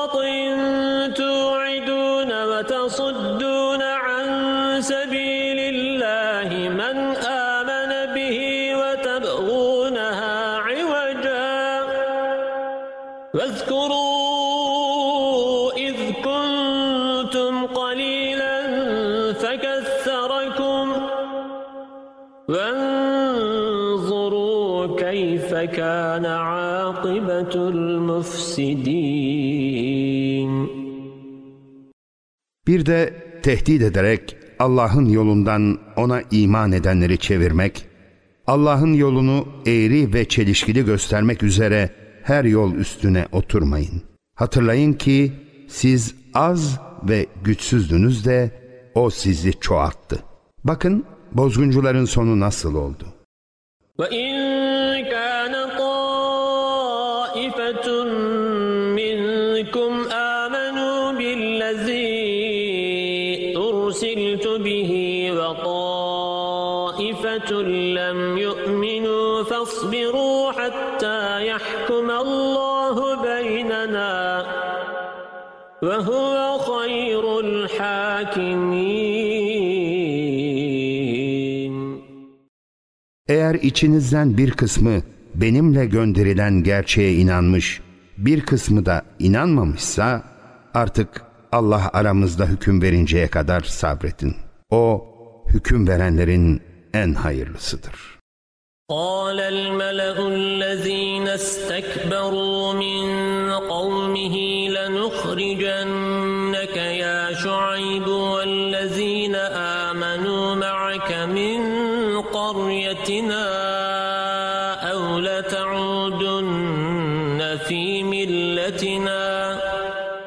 Bir de tehdit ederek Allah'ın yolundan ona iman edenleri çevirmek, Allah'ın yolunu eğri ve çelişkili göstermek üzere her yol üstüne oturmayın. Hatırlayın ki siz az ve güçsüzdünüz de o sizi çoğalttı. Bakın bozguncuların sonu nasıl oldu. وإن وهو خير الحاكمين Eğer içinizden bir kısmı benimle gönderilen gerçeğe inanmış, bir kısmı da inanmamışsa artık Allah aramızda hüküm verinceye kadar sabretin. O hüküm verenlerin en hayırlısıdır. قال الملأ الذين استكبروا من قومه لنخرجنك يا شعيب والذين آمنوا معك من قريتنا أو لتعودن في ملتنا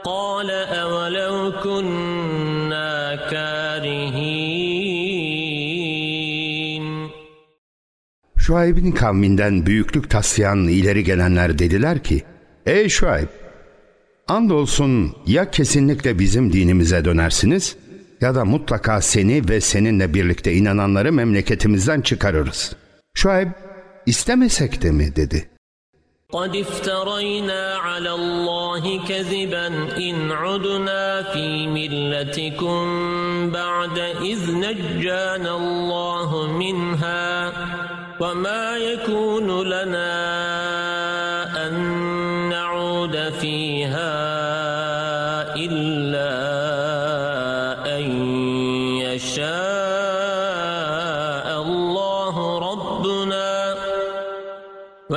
قال أولو كنا كارهين Şuayb'in kavminden büyüklük taslayan ileri gelenler dediler ki, Ey Şuayb! Andolsun ya kesinlikle bizim dinimize dönersiniz ya da mutlaka seni ve seninle birlikte inananları memleketimizden çıkarırız. Şuayb, istemesek de mi dedi. قد افترينا على الله كذبا إن عدنا في ملتكم بعد إذ نجانا الله منها وما يكون لنا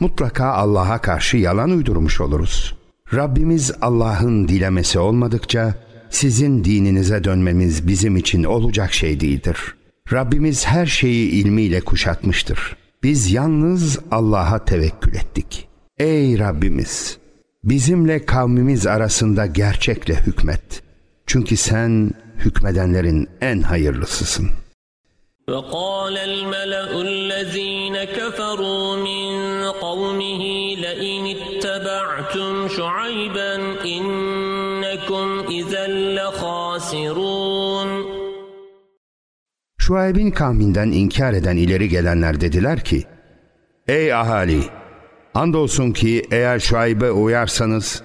mutlaka Allah'a karşı yalan uydurmuş oluruz. Rabbimiz Allah'ın dilemesi olmadıkça sizin dininize dönmemiz bizim için olacak şey değildir. Rabbimiz her şeyi ilmiyle kuşatmıştır. Biz yalnız Allah'a tevekkül ettik. Ey Rabbimiz! Bizimle kavmimiz arasında gerçekle hükmet. Çünkü sen hükmedenlerin en hayırlısısın.'' وقال الملأ الذين كفروا من قومه لئن اتبعتم شعيبا إنكم إنكم إذا لخاسرون Şuayb'in kavminden inkar eden ileri gelenler dediler ki, Ey ahali! Andolsun ki eğer Şuayb'e uyarsanız,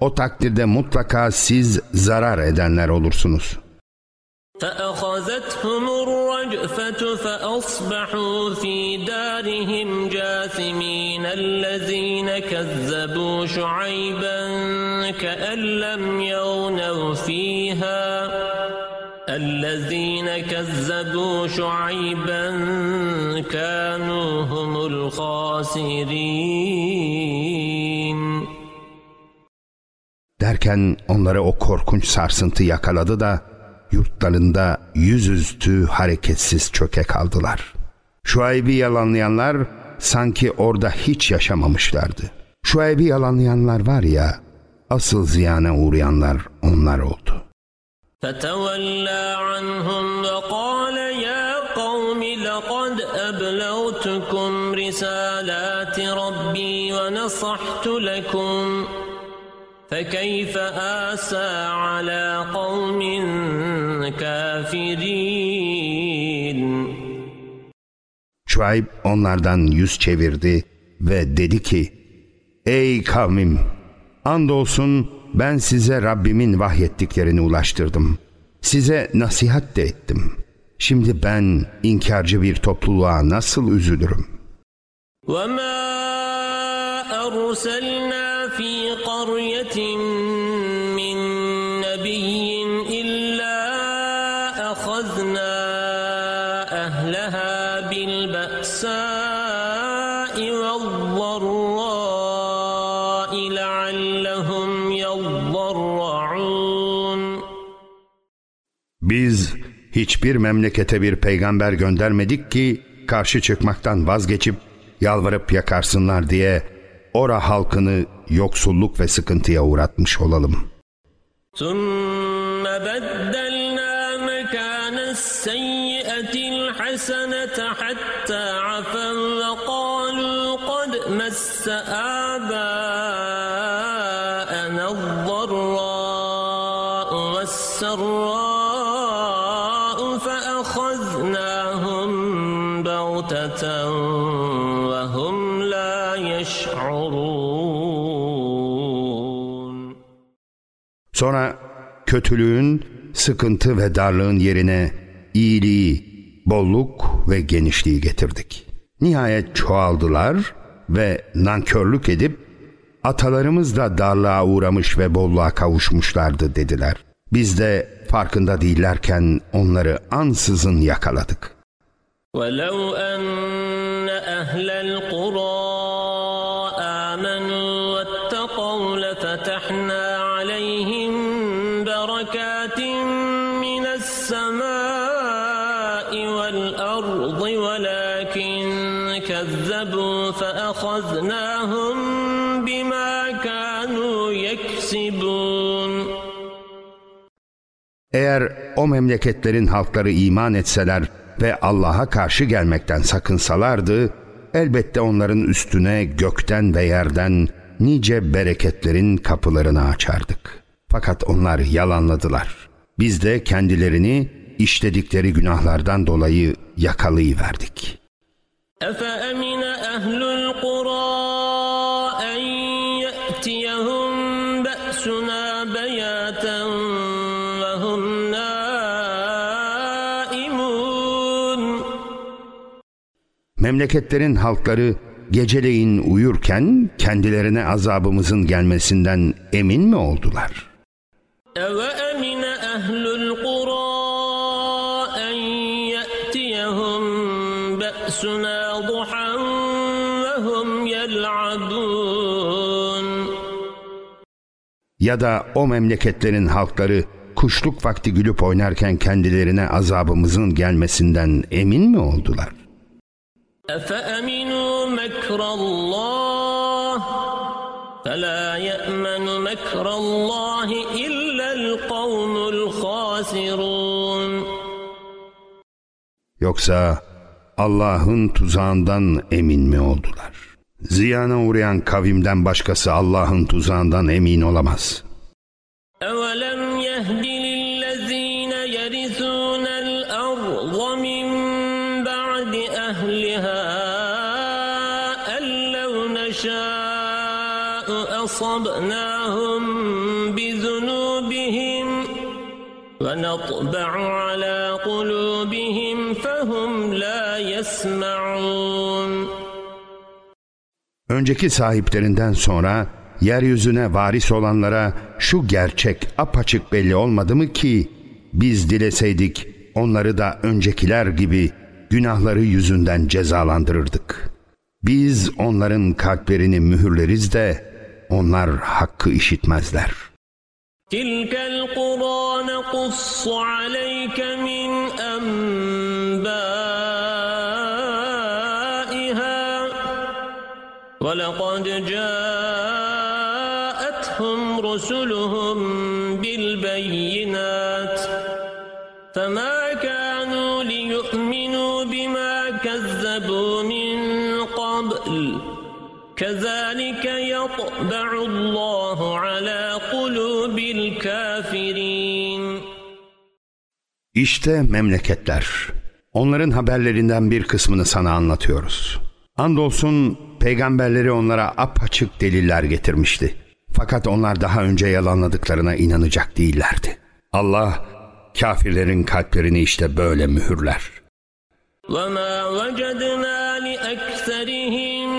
o takdirde mutlaka siz zarar edenler olursunuz. فأخذتهم الرجفة فأصبحوا في دارهم جاثمين الذين كذبوا شعيبا كأن لم يغنوا فيها الذين كذبوا شعيبا كانوا هم الخاسرين. Derken onları o korkunç sarsıntı yakaladı da yurtlarında yüzüstü hareketsiz çöke kaldılar. Şuayb'i yalanlayanlar sanki orada hiç yaşamamışlardı. Şuayb'i yalanlayanlar var ya, asıl ziyana uğrayanlar onlar oldu. فتولى عنهم وقال يا قوم لقد أبلغتكم رسالات ربي ونصحت لكم فكيف آسى على قوم كافرين Şuayb onlardan yüz çevirdi ve dedi ki, Ey kavmim! Andolsun ben size Rabbimin vahyettiklerini ulaştırdım. Size nasihat de ettim. Şimdi ben inkarcı bir topluluğa nasıl üzülürüm? وما أرسلنا hiçbir memlekete bir peygamber göndermedik ki karşı çıkmaktan vazgeçip yalvarıp yakarsınlar diye ora halkını yoksulluk ve sıkıntıya uğratmış olalım. ثم بدلنا مكان السيئة الحسنة حتى عفوا وقالوا قد مس آباءنا Sonra kötülüğün, sıkıntı ve darlığın yerine iyiliği, bolluk ve genişliği getirdik. Nihayet çoğaldılar ve nankörlük edip atalarımız da darlığa uğramış ve bolluğa kavuşmuşlardı dediler. Biz de farkında değillerken onları ansızın yakaladık. ولو أن أهل القرى Eğer o memleketlerin halkları iman etseler ve Allah'a karşı gelmekten sakınsalardı, elbette onların üstüne gökten ve yerden nice bereketlerin kapılarını açardık. Fakat onlar yalanladılar. Biz de kendilerini işledikleri günahlardan dolayı yakalayıverdik. Efe emine ehlul Memleketlerin halkları geceleyin uyurken kendilerine azabımızın gelmesinden emin mi oldular? Eve emine ehlül kura en ye'tiyehum be'suna duhan ve hum yel'adun. Ya da o memleketlerin halkları kuşluk vakti gülüp oynarken kendilerine azabımızın gelmesinden emin mi oldular? أفأمنوا مكر الله فلا يأمن مكر الله إلا القوم الخاسرون Yoksa Allah'ın tuzağından emin mi oldular? Ziyana uğrayan kavimden başkası Allah'ın tuzağından emin olamaz. أولم يهد أصبناهم بذنوبهم ونطبع على قلوبهم فهم لا يسمعون Önceki sahiplerinden sonra yeryüzüne varis olanlara şu gerçek apaçık belli olmadı mı ki biz dileseydik onları da öncekiler gibi günahları yüzünden cezalandırırdık. Biz onların kalplerini mühürleriz de onlar hakkı işitmezler. Tilkel kurâ nekussu aleyke min enbâihâ ve lekad câ يطبع الله على قلوب الكافرين İşte memleketler. Onların haberlerinden bir kısmını sana anlatıyoruz. Andolsun peygamberleri onlara apaçık deliller getirmişti. Fakat onlar daha önce yalanladıklarına inanacak değillerdi. Allah kafirlerin kalplerini işte böyle mühürler. وما وجدنا لأكثرهم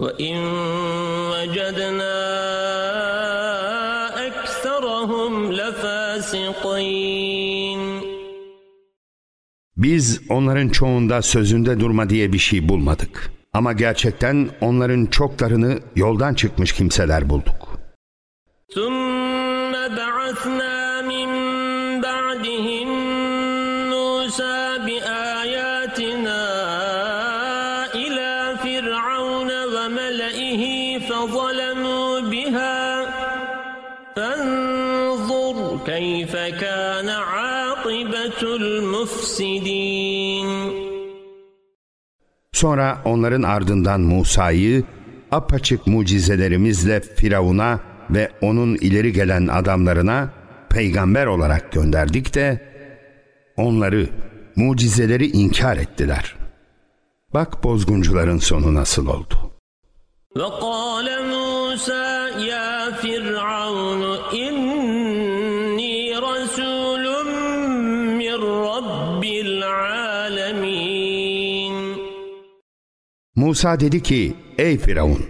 وإن وجدنا أكثرهم لفاسقين Biz onların çoğunda sözünde durma diye bir şey bulmadık. Ama gerçekten onların çoklarını yoldan çıkmış kimseler bulduk. ثم بعثنا Sonra onların ardından Musa'yı apaçık mucizelerimizle Firavun'a ve onun ileri gelen adamlarına peygamber olarak gönderdik de onları, mucizeleri inkar ettiler. Bak bozguncuların sonu nasıl oldu. وقال موسى يا فرعون إني Musa dedi ki, ey Firavun,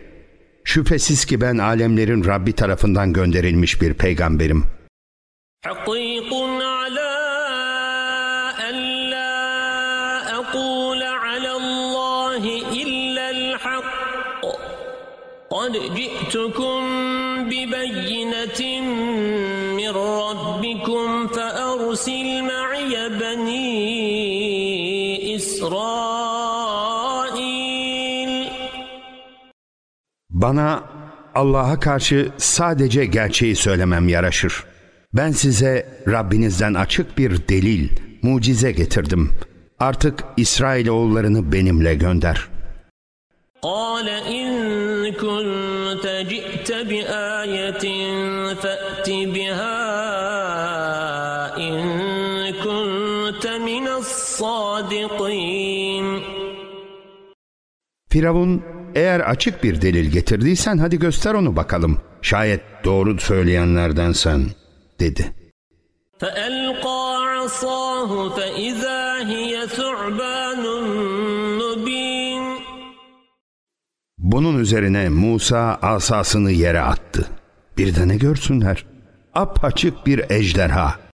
şüphesiz ki ben alemlerin Rabbi tarafından gönderilmiş bir peygamberim. حقيق على ألا أقول على الله إلا الحق قد جئتكم ببينة من ربكم فأرسل معي بني Bana Allah'a karşı sadece gerçeği söylemem yaraşır. Ben size Rabbinizden açık bir delil, mucize getirdim. Artık İsrailoğullarını benimle gönder. قال إن كنت جئت بآية فأت بها إن كنت من الصادقين Firavun, eğer açık bir delil getirdiysen hadi göster onu bakalım. Şayet doğru söyleyenlerdensen, dedi. فألقى عصاه فإذا هي ثعبان مبين Bunun üzerine Musa asasını yere attı. Bir de ne görsünler? Apaçık bir ejderha.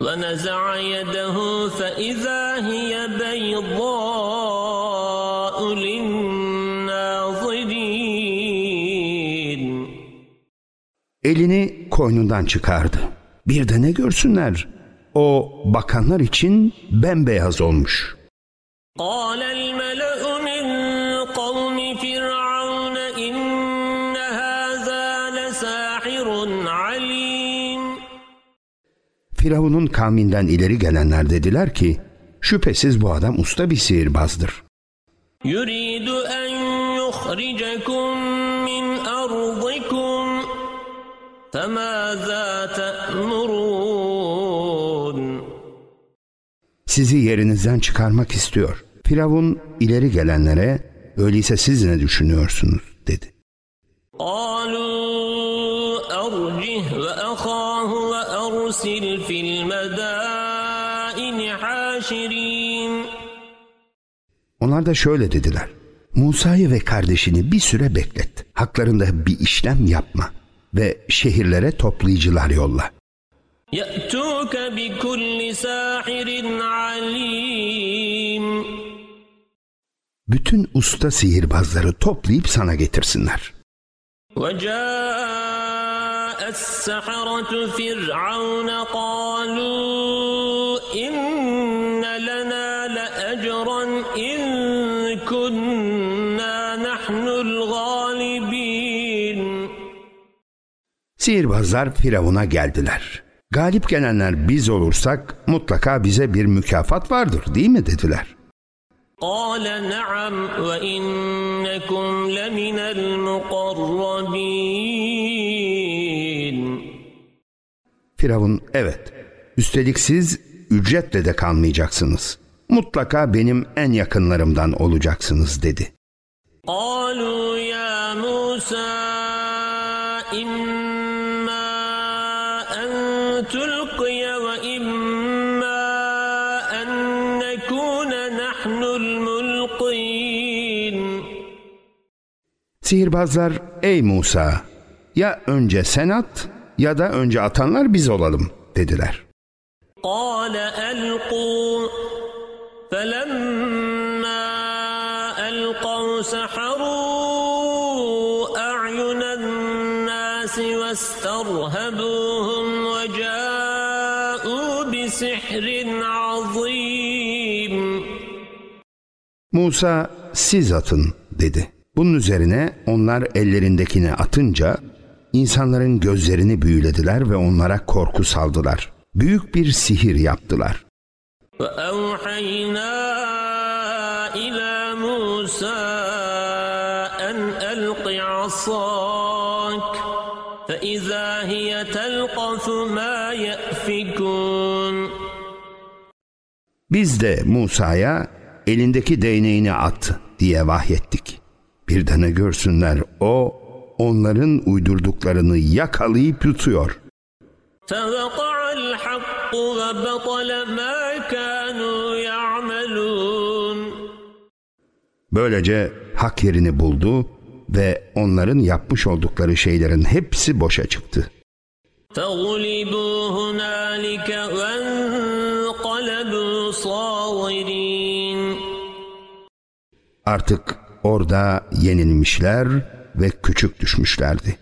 ونزع يده فإذا هي بيضاء Elini koynundan çıkardı. Bir de ne görsünler? O bakanlar için bembeyaz olmuş. قال الملأ من قوم فرعون إن هذا لساحر عليم Firavun'un kavminden ileri gelenler dediler ki, şüphesiz bu adam usta bir sihirbazdır. يريد أن يخرجكم فماذا تأمرون Sizi yerinizden çıkarmak istiyor. Firavun ileri gelenlere öyleyse siz ne düşünüyorsunuz dedi. قالوا أرجه وأخاه وأرسل في المدائن حاشرين Onlar da şöyle dediler. Musa'yı ve kardeşini bir süre beklet. Haklarında bir işlem yapma ve şehirlere toplayıcılar yolla. يأتوك بكل ساحر عليم Bütün usta sihirbazları toplayıp sana getirsinler. وجاء السحرة فرعون قالوا إن Sihirbazlar Firavun'a geldiler. Galip gelenler biz olursak mutlaka bize bir mükafat vardır değil mi dediler. قال نعم وإنكم لمن المقربين Firavun evet üstelik siz ücretle de kalmayacaksınız. Mutlaka benim en yakınlarımdan olacaksınız dedi. قالوا يا موسى إما Sihirbazlar ey Musa ya önce sen at ya da önce atanlar biz olalım dediler. قال ألقوا فلما ألقوا سحروا أعين الناس واسترهبوهم وجاءوا بسحر عظيم Musa siz atın dedi. Bunun üzerine onlar ellerindekini atınca insanların gözlerini büyülediler ve onlara korku saldılar. Büyük bir sihir yaptılar. وأوحينا إلى موسى أن ألق عصاك فإذا هي تلقف ما يأفكون Biz de Musa'ya elindeki değneğini at diye vahyettik. Bir de ne görsünler o onların uydurduklarını yakalayıp yutuyor. Böylece hak yerini buldu ve onların yapmış oldukları şeylerin hepsi boşa çıktı. Artık Orada yenilmişler ve küçük düşmüşlerdi.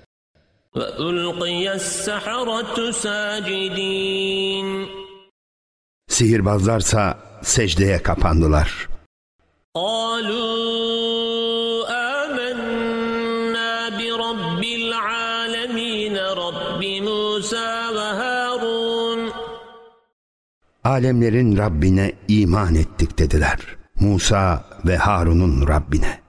Sihirbazlarsa secdeye kapandılar. Alemlerin Rabbine iman ettik dediler. Musa ve Harun'un Rabbine.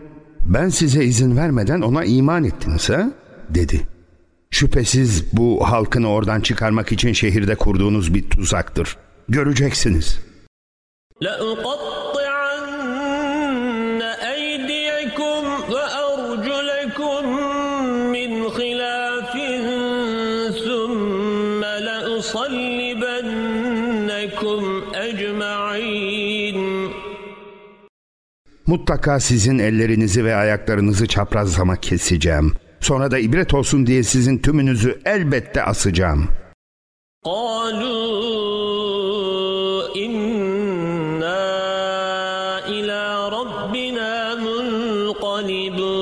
ben size izin vermeden ona iman ettiniz ha? dedi. Şüphesiz bu halkını oradan çıkarmak için şehirde kurduğunuz bir tuzaktır. Göreceksiniz. لأقطعن Mutlaka sizin ellerinizi ve ayaklarınızı çaprazlama keseceğim. Sonra da ibret olsun diye sizin tümünüzü elbette asacağım. قالوا إنا إلى ربنا منقلبون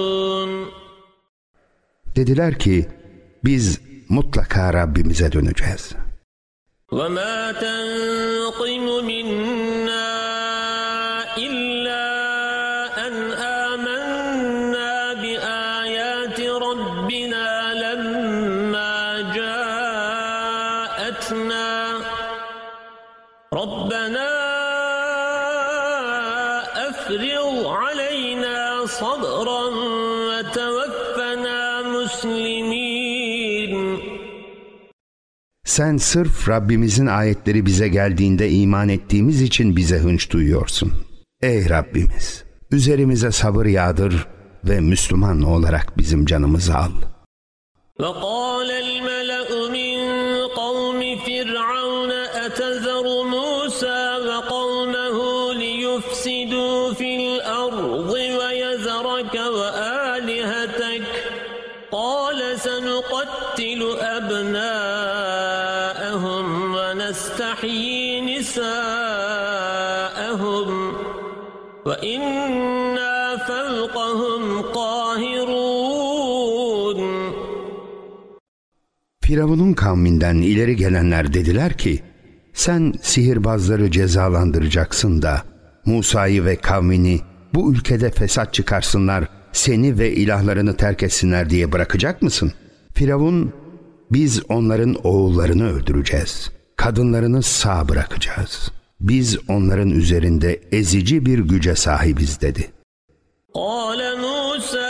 Dediler ki biz mutlaka Rabbimize döneceğiz. وما تنقم منا Sen sırf Rabbimizin ayetleri bize geldiğinde iman ettiğimiz için bize hınç duyuyorsun. Ey Rabbimiz! Üzerimize sabır yağdır ve Müslüman olarak bizim canımızı al. وقال Firavun'un kavminden ileri gelenler dediler ki, sen sihirbazları cezalandıracaksın da Musa'yı ve kavmini bu ülkede fesat çıkarsınlar, seni ve ilahlarını terk etsinler diye bırakacak mısın? Firavun, biz onların oğullarını öldüreceğiz, kadınlarını sağ bırakacağız. Biz onların üzerinde ezici bir güce sahibiz dedi.'' قال موسى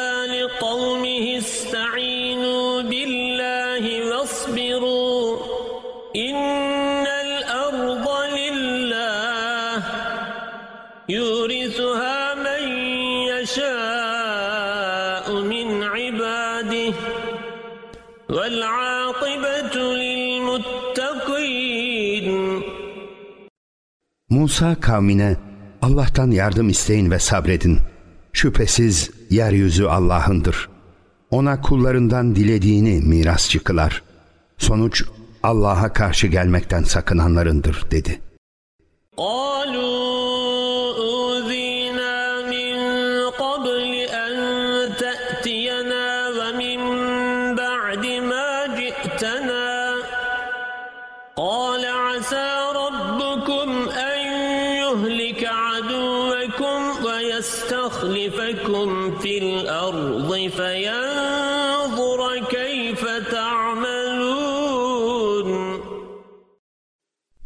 Musa kavmine Allah'tan yardım isteyin ve sabredin. Şüphesiz yeryüzü Allah'ındır. Ona kullarından dilediğini mirasçı kılar. Sonuç Allah'a karşı gelmekten sakınanlarındır dedi. قالوا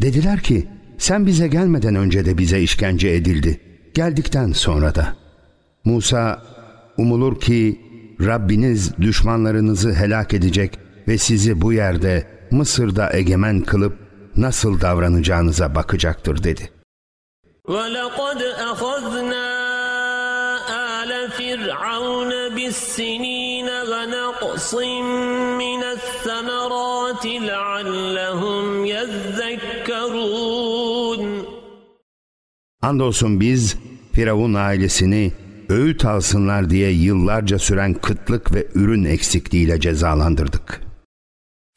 Dediler ki sen bize gelmeden önce de bize işkence edildi. Geldikten sonra da. Musa umulur ki Rabbiniz düşmanlarınızı helak edecek ve sizi bu yerde Mısır'da egemen kılıp nasıl davranacağınıza bakacaktır dedi. ولقد أخذنا آل فرعون بالسنين ونقص من الثمرات لعلهم يذكرون Andolsun biz Firavun ailesini öğüt alsınlar diye yıllarca süren kıtlık ve ürün eksikliğiyle cezalandırdık.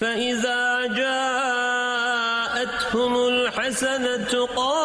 فإذا جاءتهم الحسنة قالوا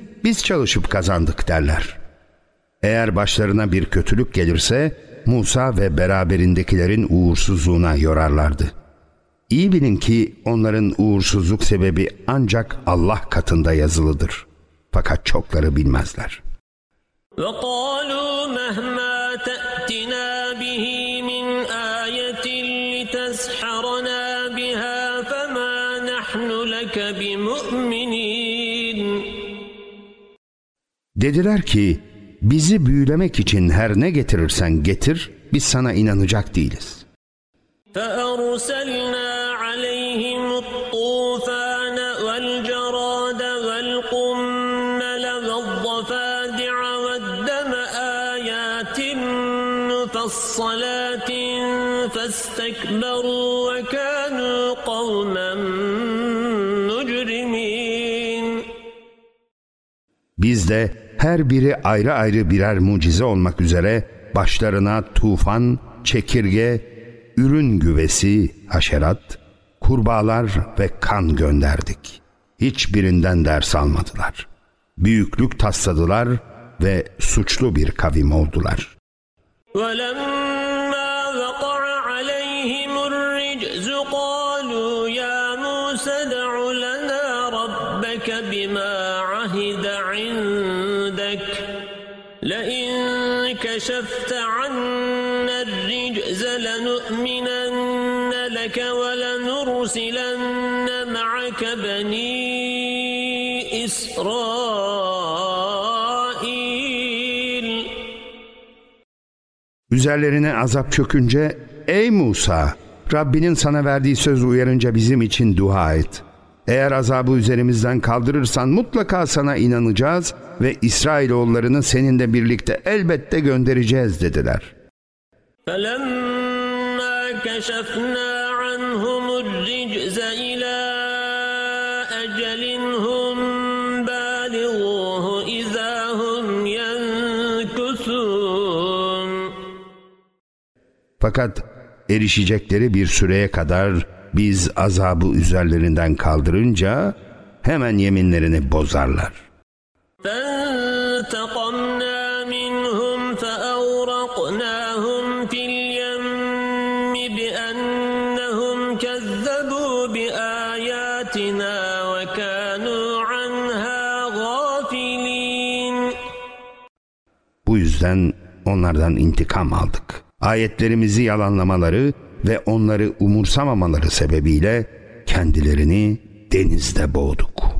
Biz çalışıp kazandık derler. Eğer başlarına bir kötülük gelirse Musa ve beraberindekilerin uğursuzluğuna yorarlardı. İyi bilin ki onların uğursuzluk sebebi ancak Allah katında yazılıdır. Fakat çokları bilmezler. وقالوا مهما Dediler ki bizi büyülemek için her ne getirirsen getir biz sana inanacak değiliz. فأرسلنا عليهم الطوفان والجراد والقمل والضفادع والدم آيات مفصلات قوما مجرمين Biz de her biri ayrı ayrı birer mucize olmak üzere başlarına tufan, çekirge, ürün güvesi, haşerat, kurbağalar ve kan gönderdik. Hiçbirinden ders almadılar. Büyüklük tasladılar ve suçlu bir kavim oldular. ولما كشفت عنا الرجز لنؤمنن لك ولنرسلن معك بني إسرائيل Üzerlerine azap çökünce ey Musa Rabbinin sana verdiği söz uyarınca bizim için dua et. Eğer azabı üzerimizden kaldırırsan mutlaka sana inanacağız ve İsrailoğullarını seninle birlikte elbette göndereceğiz dediler. Fakat erişecekleri bir süreye kadar biz azabı üzerlerinden kaldırınca hemen yeminlerini bozarlar.'' فانتقمنا منهم فأورقناهم في اليم بأنهم كذبوا بآياتنا وكانوا عنها غافلين Bu yüzden onlardan intikam aldık. Ayetlerimizi yalanlamaları ve onları umursamamaları sebebiyle kendilerini denizde boğduk.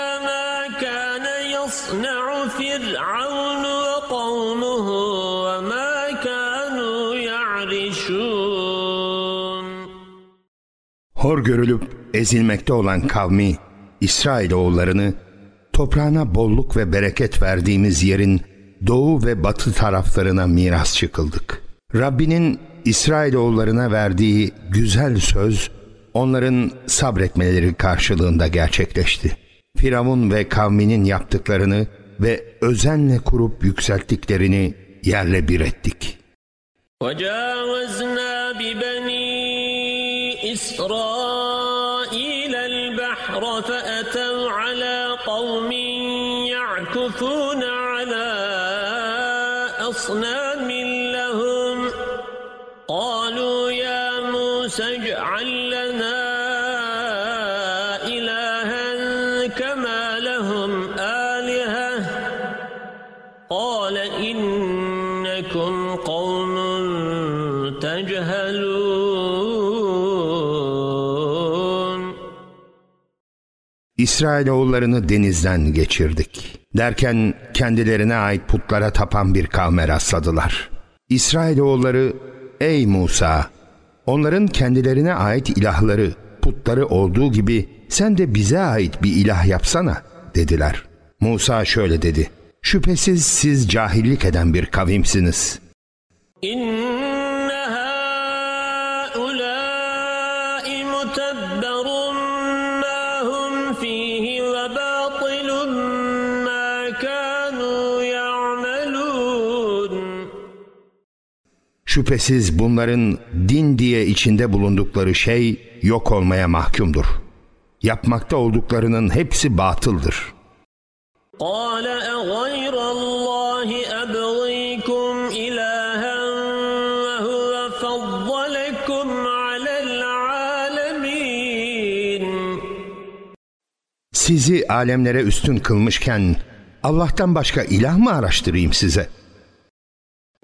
Hor görülüp ezilmekte olan kavmi İsrailoğullarını toprağına bolluk ve bereket verdiğimiz yerin doğu ve batı taraflarına miras çıkıldık. Rabbinin İsrailoğullarına verdiği güzel söz onların sabretmeleri karşılığında gerçekleşti. Firavun ve kavminin yaptıklarını ve özenle kurup yükselttiklerini yerle bir ettik. وجاوزنا ببني إسرائيل البحر فأتوا على قوم يعكفون على أصنام İsrailoğullarını denizden geçirdik. Derken kendilerine ait putlara tapan bir kavme rastladılar. İsrailoğulları, ey Musa! Onların kendilerine ait ilahları, putları olduğu gibi sen de bize ait bir ilah yapsana dediler. Musa şöyle dedi. Şüphesiz siz cahillik eden bir kavimsiniz. إن Şüphesiz bunların din diye içinde bulundukları şey yok olmaya mahkumdur. Yapmakta olduklarının hepsi batıldır. قال أغير الله أبغيكم إلها وهو فضلكم على العالمين Sizi alemlere üstün kılmışken Allah'tan başka ilah mı araştırayım size?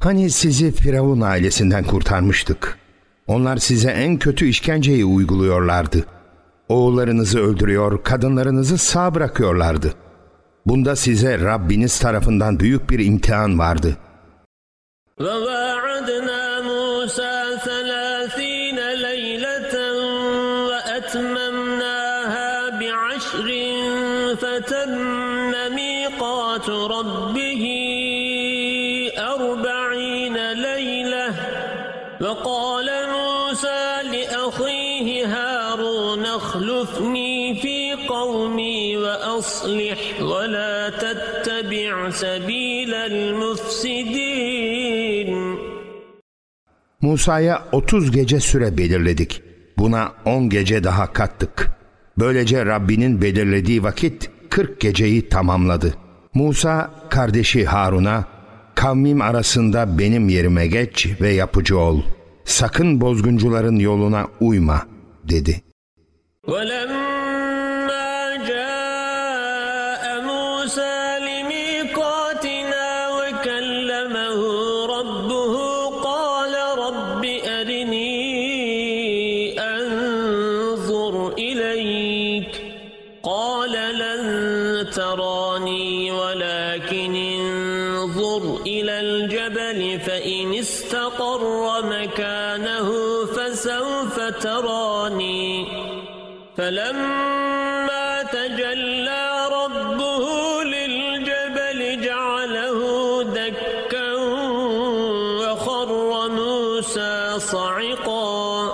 Hani sizi Firavun ailesinden kurtarmıştık. Onlar size en kötü işkenceyi uyguluyorlardı. Oğullarınızı öldürüyor, kadınlarınızı sağ bırakıyorlardı. Bunda size Rabbiniz tarafından büyük bir imtihan vardı. وواعدنا موسى سبيل المفسدين Musa'ya 30 gece süre belirledik. Buna 10 gece daha kattık. Böylece Rabbinin belirlediği vakit 40 geceyi tamamladı. Musa kardeşi Harun'a kavmim arasında benim yerime geç ve yapıcı ol. Sakın bozguncuların yoluna uyma dedi. ولما فلما تجلى ربه للجبل جعله دكا وخر موسى صعقا.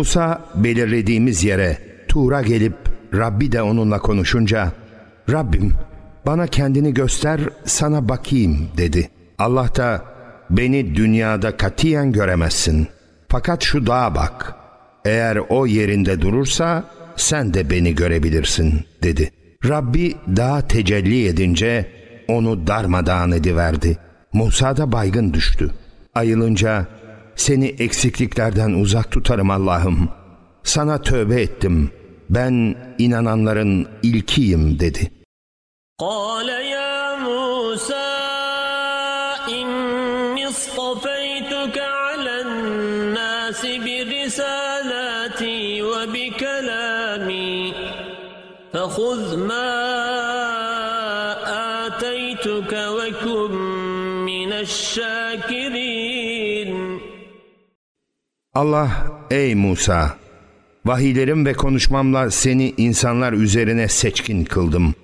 Musa belirlediğimiz yere Tur'a gelip Rabbi de onunla konuşunca Rabbim bana kendini göster sana bakayım dedi. Allah da beni dünyada katiyen göremezsin. Fakat şu dağa bak. Eğer o yerinde durursa sen de beni görebilirsin dedi. Rabbi dağa tecelli edince onu darmadağın ediverdi. Musa da baygın düştü. Ayılınca seni eksikliklerden uzak tutarım Allah'ım. Sana tövbe ettim. Ben inananların ilkiyim dedi. قال يا موسى إني اصطفيتك على الناس برسالاتي وبكلامي فخذ ما Allah ey Musa vahiylerim ve konuşmamla seni insanlar üzerine seçkin kıldım.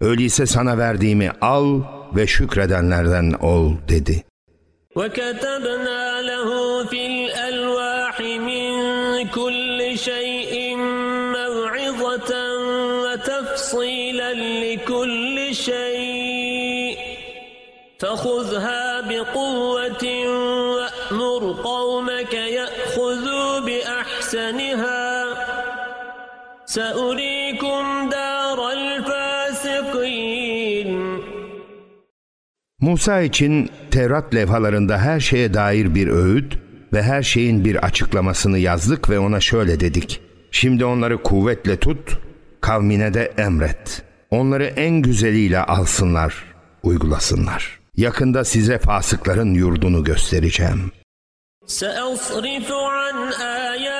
Öyleyse sana verdiğimi al ve şükredenlerden ol dedi. وكتبنا له في الألواح من كل شيء موعظة وتفصيلا لكل شيء فخذها بأحسنها سأريكم دار الفاسقين Musa için Tevrat levhalarında her şeye dair bir öğüt ve her şeyin bir açıklamasını yazdık ve ona şöyle dedik. Şimdi onları kuvvetle tut, kavmine de emret. Onları en güzeliyle alsınlar, uygulasınlar. Yakında size fasıkların yurdunu göstereceğim. سأصرف عن آياتي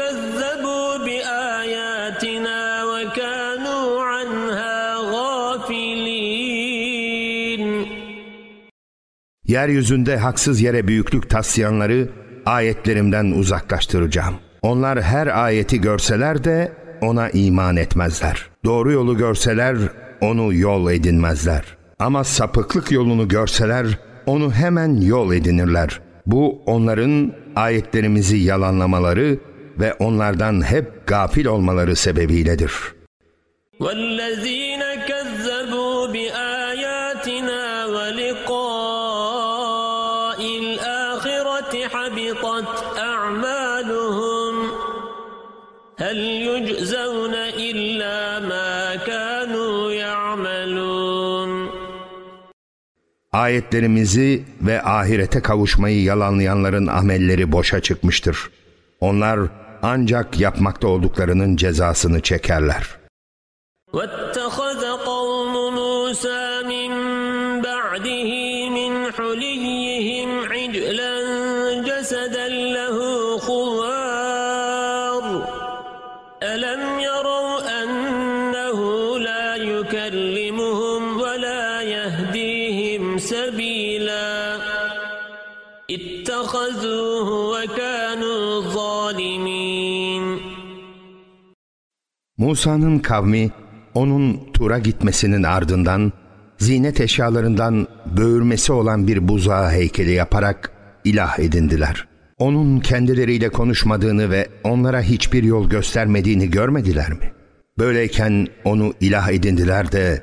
Yeryüzünde haksız yere büyüklük taslayanları ayetlerimden uzaklaştıracağım. Onlar her ayeti görseler de ona iman etmezler. Doğru yolu görseler onu yol edinmezler. Ama sapıklık yolunu görseler onu hemen yol edinirler. Bu onların ayetlerimizi yalanlamaları ve onlardan hep gafil olmaları sebebiyledir. والذين كذبوا بآياتنا هل يجزون إلا ما كانوا يعملون Ayetlerimizi ve ahirete kavuşmayı yalanlayanların amelleri boşa çıkmıştır. Onlar ancak yapmakta olduklarının cezasını çekerler. واتخذ يكلمهم ولا يهديهم سبيلا اتخذوه وكانوا ظالمين Musa'nın kavmi onun Tur'a gitmesinin ardından zinet eşyalarından böğürmesi olan bir buzağı heykeli yaparak ilah edindiler. Onun kendileriyle konuşmadığını ve onlara hiçbir yol göstermediğini görmediler mi? Böyleyken onu ilah edindiler de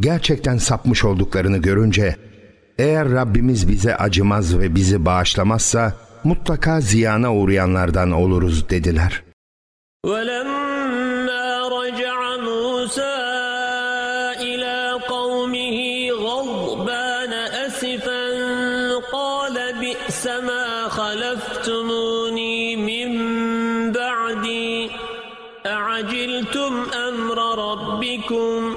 gerçekten sapmış olduklarını görünce eğer Rabbimiz bize acımaz ve bizi bağışlamazsa mutlaka ziyana uğrayanlardan oluruz dediler. ولما رجع موسى إلى قومه غضبان أسفا قال بئس ما خلفتموني من بعدي أعجلتم أمر ربكم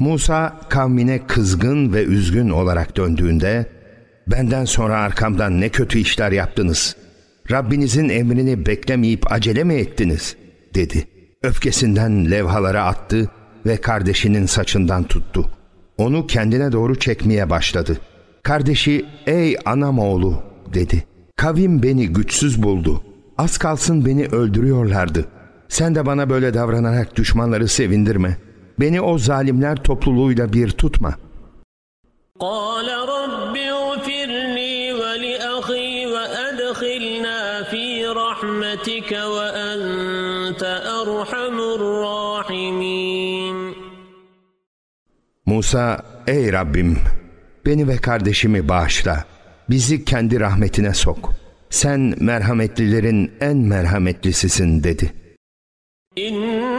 Musa kavmine kızgın ve üzgün olarak döndüğünde benden sonra arkamdan ne kötü işler yaptınız. Rabbinizin emrini beklemeyip acele mi ettiniz? dedi. Öfkesinden levhalara attı ve kardeşinin saçından tuttu. Onu kendine doğru çekmeye başladı. Kardeşi ey anam oğlu dedi. Kavim beni güçsüz buldu. Az kalsın beni öldürüyorlardı. Sen de bana böyle davranarak düşmanları sevindirme. Beni o zalimler topluluğuyla bir tutma. قال رب اغفر لي ولأخي وأدخلنا في رحمتك وأنت أرحم الراحمين Musa, ey Rabbim, beni ve kardeşimi bağışla. Bizi kendi rahmetine sok. Sen merhametlilerin en merhametlisisin dedi. إن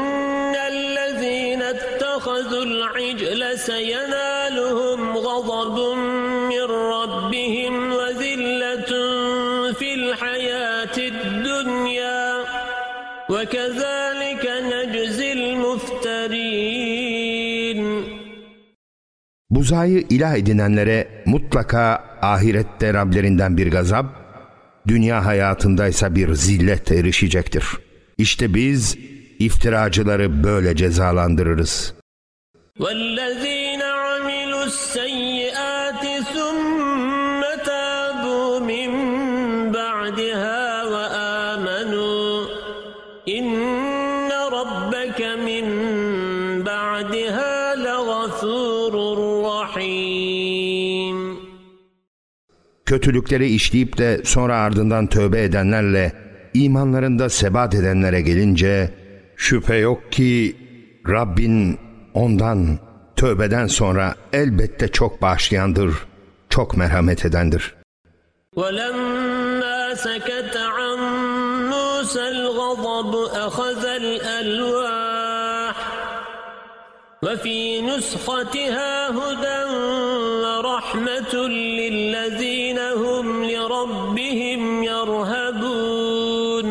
Buzayı ilah edinenlere mutlaka ahirette Rablerinden bir gazap, dünya hayatındaysa bir zillet erişecektir. İşte biz iftiracıları böyle cezalandırırız. والذين عملوا السيئات kötülükleri işleyip de sonra ardından tövbe edenlerle imanlarında sebat edenlere gelince şüphe yok ki Rabbin ondan tövbeden sonra elbette çok bağışlayandır, çok merhamet edendir. ولما سكت عن موسى الغضب أخذ الألواح وفي نسختها هدى ورحمة للذين هم لربهم يرهبون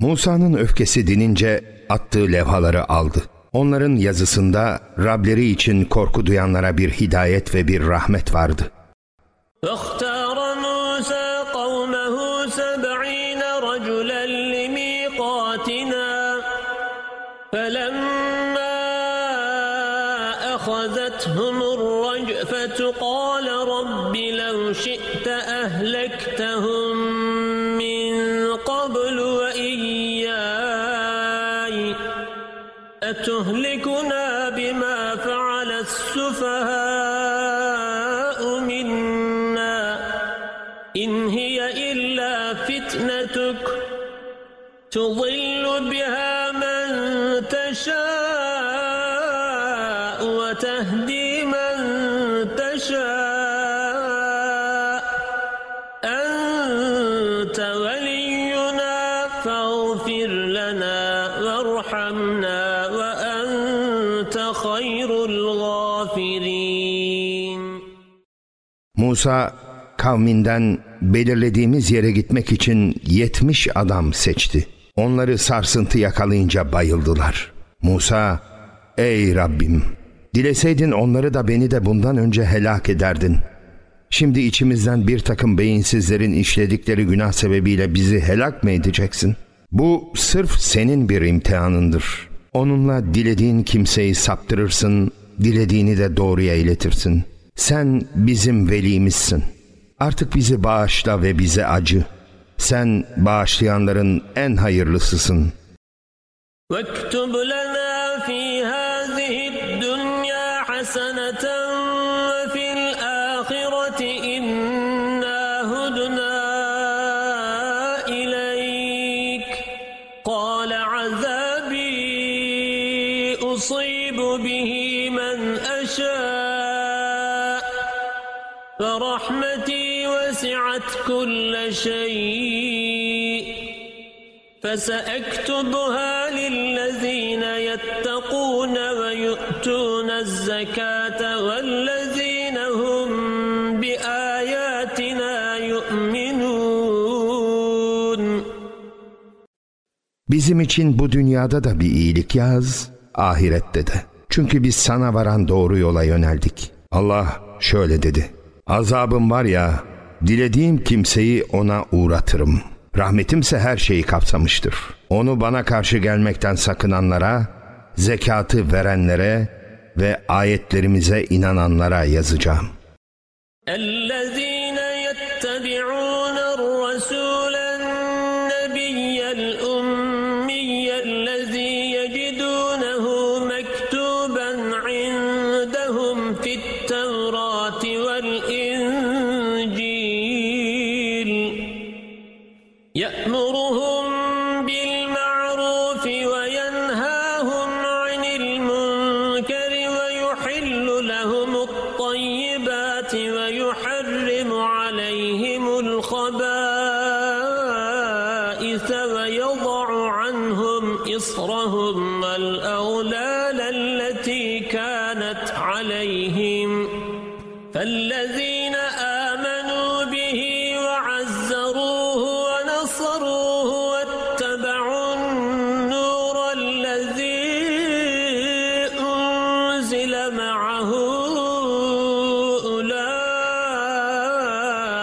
Musa'nın öfkesi dinince attığı levhaları aldı. Onların yazısında Rableri için korku duyanlara bir hidayet ve bir rahmet vardı. تضل بها من تشاء وتهدي من تشاء أنت ولينا فاغفر لنا وارحمنا وأنت خير الغافرين Musa kavminden belirlediğimiz yere gitmek için 70 adam seçti. Onları sarsıntı yakalayınca bayıldılar. Musa, ey Rabbim, dileseydin onları da beni de bundan önce helak ederdin. Şimdi içimizden bir takım beyinsizlerin işledikleri günah sebebiyle bizi helak mı edeceksin? Bu sırf senin bir imtihanındır. Onunla dilediğin kimseyi saptırırsın, dilediğini de doğruya iletirsin. Sen bizim velimizsin. Artık bizi bağışla ve bize acı. Sen bağışlayanların en hayırlısısın. واكتب لنا في هذه الدنيا حسنة وفي الآخرة إنا هدنا إليك قال عذابي أصيب به من أشاء فرحمتي وسعت كل شيء فسأكتبها للذين يتقون ويؤتون الزكاة والذين هم بآياتنا يؤمنون Bizim için bu dünyada da bir iyilik yaz, ahirette de. Çünkü biz sana varan doğru yola yöneldik. Allah şöyle dedi. Azabım var ya, dilediğim kimseyi ona uğratırım. Rahmetimse her şeyi kapsamıştır. Onu bana karşı gelmekten sakınanlara, zekatı verenlere ve ayetlerimize inananlara yazacağım. الذين يتبعون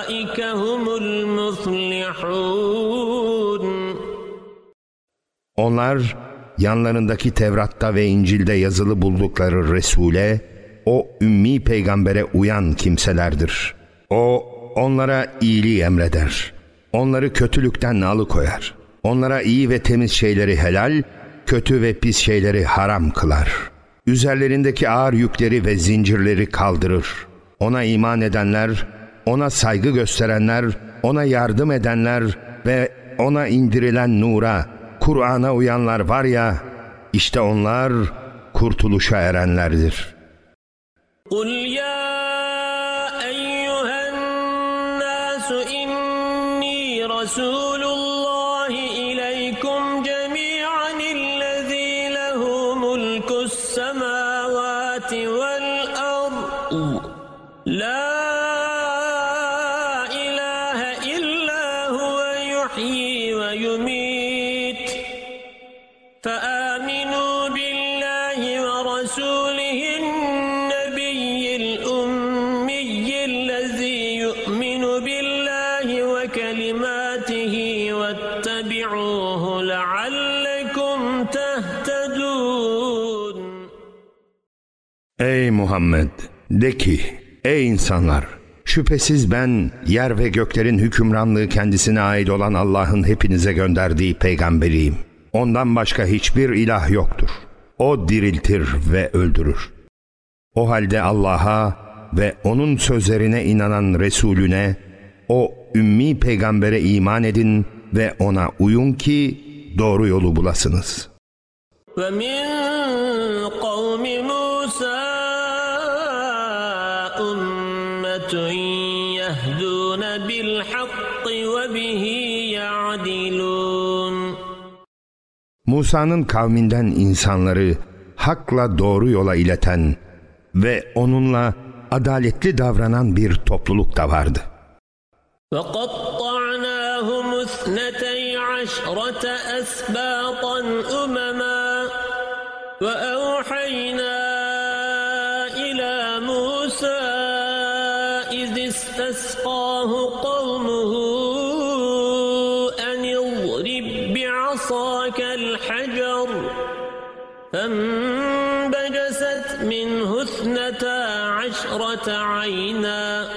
أولئك هم المفلحون Onlar yanlarındaki Tevrat'ta ve İncil'de yazılı buldukları Resul'e, o ümmi peygambere uyan kimselerdir. O onlara iyiliği emreder. Onları kötülükten alıkoyar. Onlara iyi ve temiz şeyleri helal, kötü ve pis şeyleri haram kılar. Üzerlerindeki ağır yükleri ve zincirleri kaldırır. Ona iman edenler, ona saygı gösterenler, ona yardım edenler ve ona indirilen nura, Kur'an'a uyanlar var ya, işte onlar kurtuluşa erenlerdir. قل يا أيها الناس إني رسول De ki, ey insanlar! Şüphesiz ben yer ve göklerin hükümranlığı kendisine ait olan Allah'ın hepinize gönderdiği peygamberiyim. Ondan başka hiçbir ilah yoktur. O diriltir ve öldürür. O halde Allah'a ve onun sözlerine inanan Resulüne, o ümmi peygambere iman edin ve ona uyun ki doğru yolu bulasınız.'' ومن قوم موسى Musa'nın kavminden insanları hakla doğru yola ileten ve onunla adaletli davranan bir topluluk da vardı. وقطعناهم اثنتي عشرة أسباطا أمما وأوحينا فانبجست منه اثنتا عشرة عينا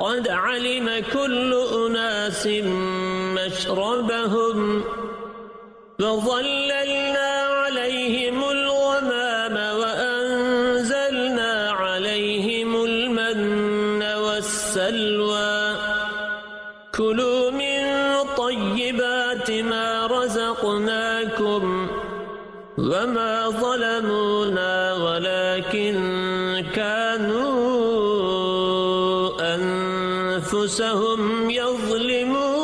قد علم كل أناس مشربهم وظللنا عليهم وما ظلمونا ولكن كانوا أنفسهم يظلمون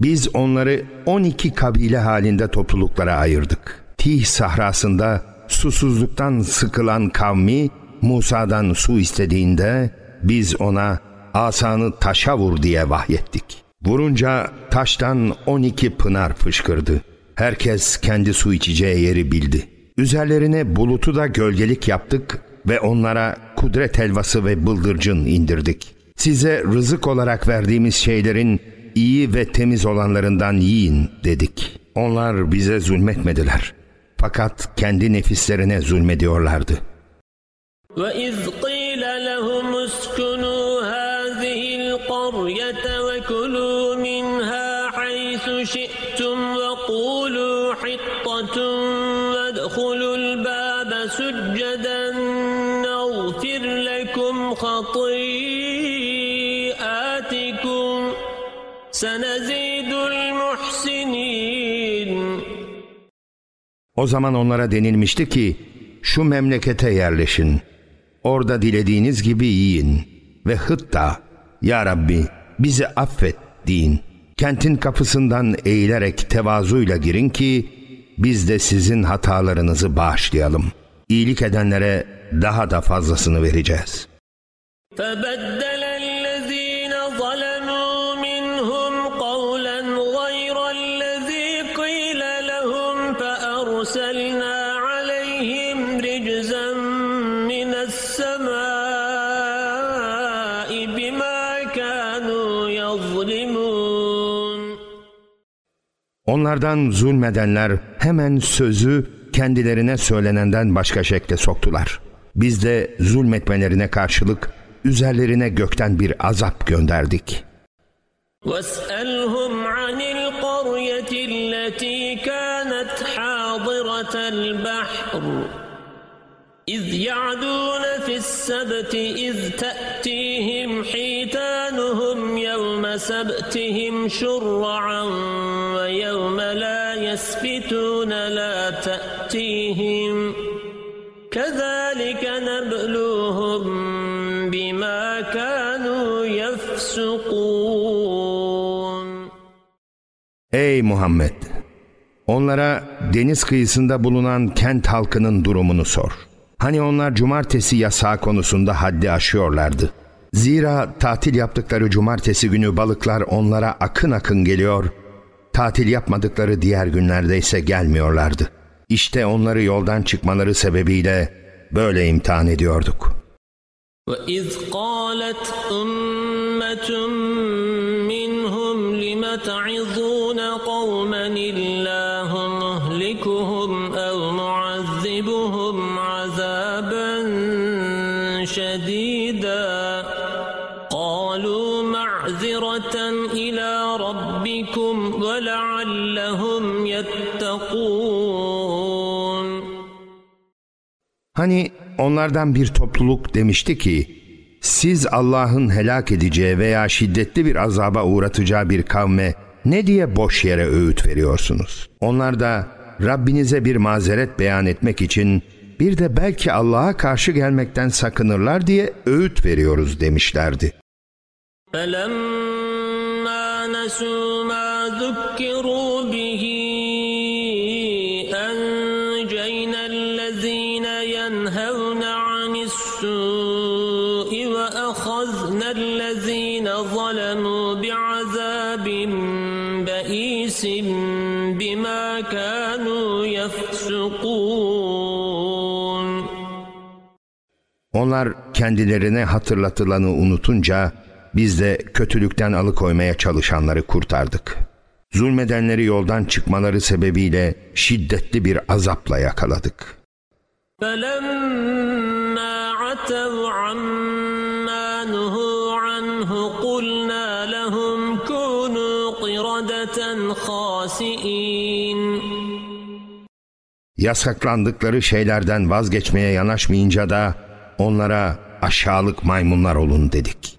Biz onları 12 kabile halinde topluluklara ayırdık. Tih sahrasında susuzluktan sıkılan kavmi Musa'dan su istediğinde biz ona asanı taşa vur diye vahyettik. Vurunca taştan 12 pınar fışkırdı. Herkes kendi su içeceği yeri bildi. Üzerlerine bulutu da gölgelik yaptık ve onlara kudret helvası ve bıldırcın indirdik. Size rızık olarak verdiğimiz şeylerin iyi ve temiz olanlarından yiyin dedik. Onlar bize zulmetmediler. Fakat kendi nefislerine zulmediyorlardı. وإذ قيل وادخلوا الباب سجدا نغفر لكم خطيئاتكم سنزيد المحسنين O zaman onlara denilmişti ki şu memlekete yerleşin. Orada dilediğiniz gibi yiyin ve hıtta ya Rabbi bizi affet deyin. Kentin kapısından eğilerek tevazuyla girin ki biz de sizin hatalarınızı bağışlayalım. İyilik edenlere daha da fazlasını vereceğiz. فبدل Onlardan zulmedenler hemen sözü kendilerine söylenenden başka şekle soktular. Biz de zulmetmelerine karşılık üzerlerine gökten bir azap gönderdik. واسألهم عن القرية التي كانت حاضرة البحر إذ يعدون في السبت إذ تأتيهم حيتانهم يوم سبتهم شرعا ويوم لا يسبتون لا تأتيهم كذلك نبلوهم بما كانوا يفسقون Ey Muhammed! Onlara deniz kıyısında bulunan kent halkının durumunu sor. Hani onlar cumartesi yasağı konusunda haddi aşıyorlardı. Zira tatil yaptıkları cumartesi günü balıklar onlara akın akın geliyor, tatil yapmadıkları diğer günlerde ise gelmiyorlardı. İşte onları yoldan çıkmaları sebebiyle böyle imtihan ediyorduk. وإذ قالت أمة ولعلهم يتقون Hani onlardan bir topluluk demişti ki, siz Allah'ın helak edeceği veya şiddetli bir azaba uğratacağı bir kavme ne diye boş yere öğüt veriyorsunuz? Onlar da Rabbinize bir mazeret beyan etmek için bir de belki Allah'a karşı gelmekten sakınırlar diye öğüt veriyoruz demişlerdi. فلما نسوا ما ذكروا به أنجينا الذين ينهون عن السوء وأخذنا الذين ظلموا بعذاب بئيس بما كانوا يفسقون Onlar kendilerine hatırlatılanı unutunca biz de kötülükten alıkoymaya çalışanları kurtardık. Zulmedenleri yoldan çıkmaları sebebiyle şiddetli bir azapla yakaladık. فلما عتوا عما نهوا عنه قلنا لهم كونوا قردة خاسئين Yasaklandıkları şeylerden vazgeçmeye yanaşmayınca da onlara aşağılık maymunlar olun dedik.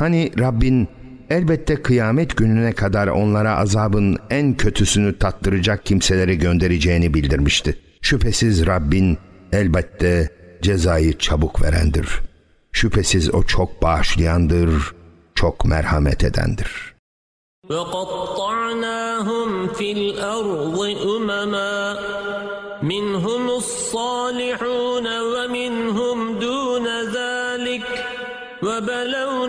Hani Rabbin elbette kıyamet gününe kadar onlara azabın en kötüsünü tattıracak kimseleri göndereceğini bildirmişti. Şüphesiz Rabbin elbette cezayı çabuk verendir. Şüphesiz o çok bağışlayandır, çok merhamet edendir. وقطعناهم في الأرض أمما منهم الصالحون ومنهم دون ذلك وبلوناهم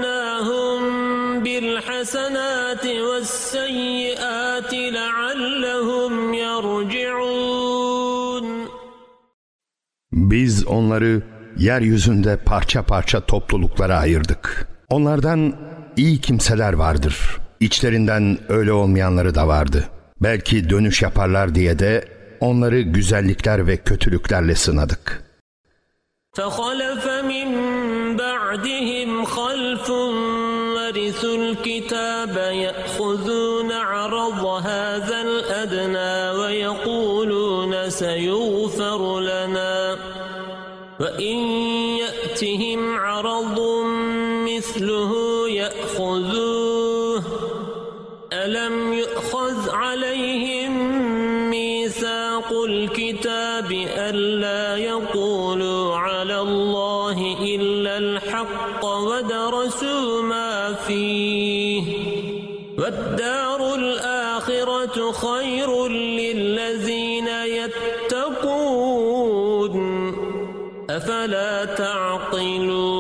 بالحسنات والسيئات لعلهم يرجعون Biz onları yeryüzünde parça parça topluluklara ayırdık. Onlardan iyi kimseler vardır. İçlerinden öyle olmayanları da vardı. Belki dönüş yaparlar diye de onları güzellikler ve kötülüklerle sınadık. فخلف من بعدهم خلف ورثوا الكتاب يأخذون عرض هذا الأدنى ويقولون سيغفر لنا. وإن يأتهم عرض مثله يأخذوه. ألم يؤخذ عليهم ميثاق الكتاب ألا يقولوا والدار الآخرة خير للذين يتقون أفلا تعقلون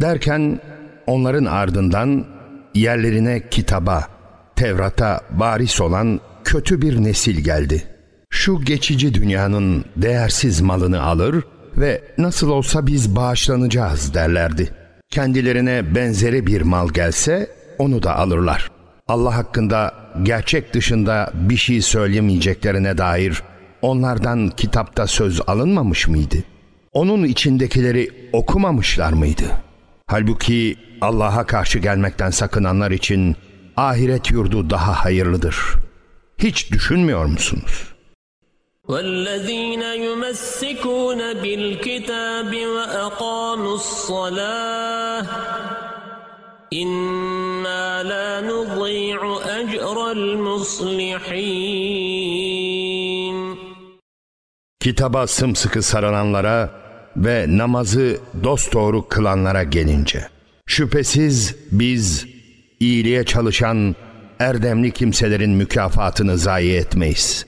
Derken onların ardından yerlerine kitaba, Tevrat'a varis olan kötü bir nesil geldi. şu geçici dünyanın değersiz malını alır ve nasıl olsa biz bağışlanacağız derlerdi. Kendilerine benzeri bir mal gelse onu da alırlar. Allah hakkında gerçek dışında bir şey söylemeyeceklerine dair onlardan kitapta söz alınmamış mıydı? Onun içindekileri okumamışlar mıydı? Halbuki Allah'a karşı gelmekten sakınanlar için ahiret yurdu daha hayırlıdır. Hiç düşünmüyor musunuz? والذين يمسكون بالكتاب وأقاموا الصلاة إنا لا نضيع أجر المصلحين Kitaba sımsıkı sarılanlara ve namazı dosdoğru kılanlara gelince. Şüphesiz biz iyiliğe çalışan erdemli kimselerin mükafatını zayi etmeyiz.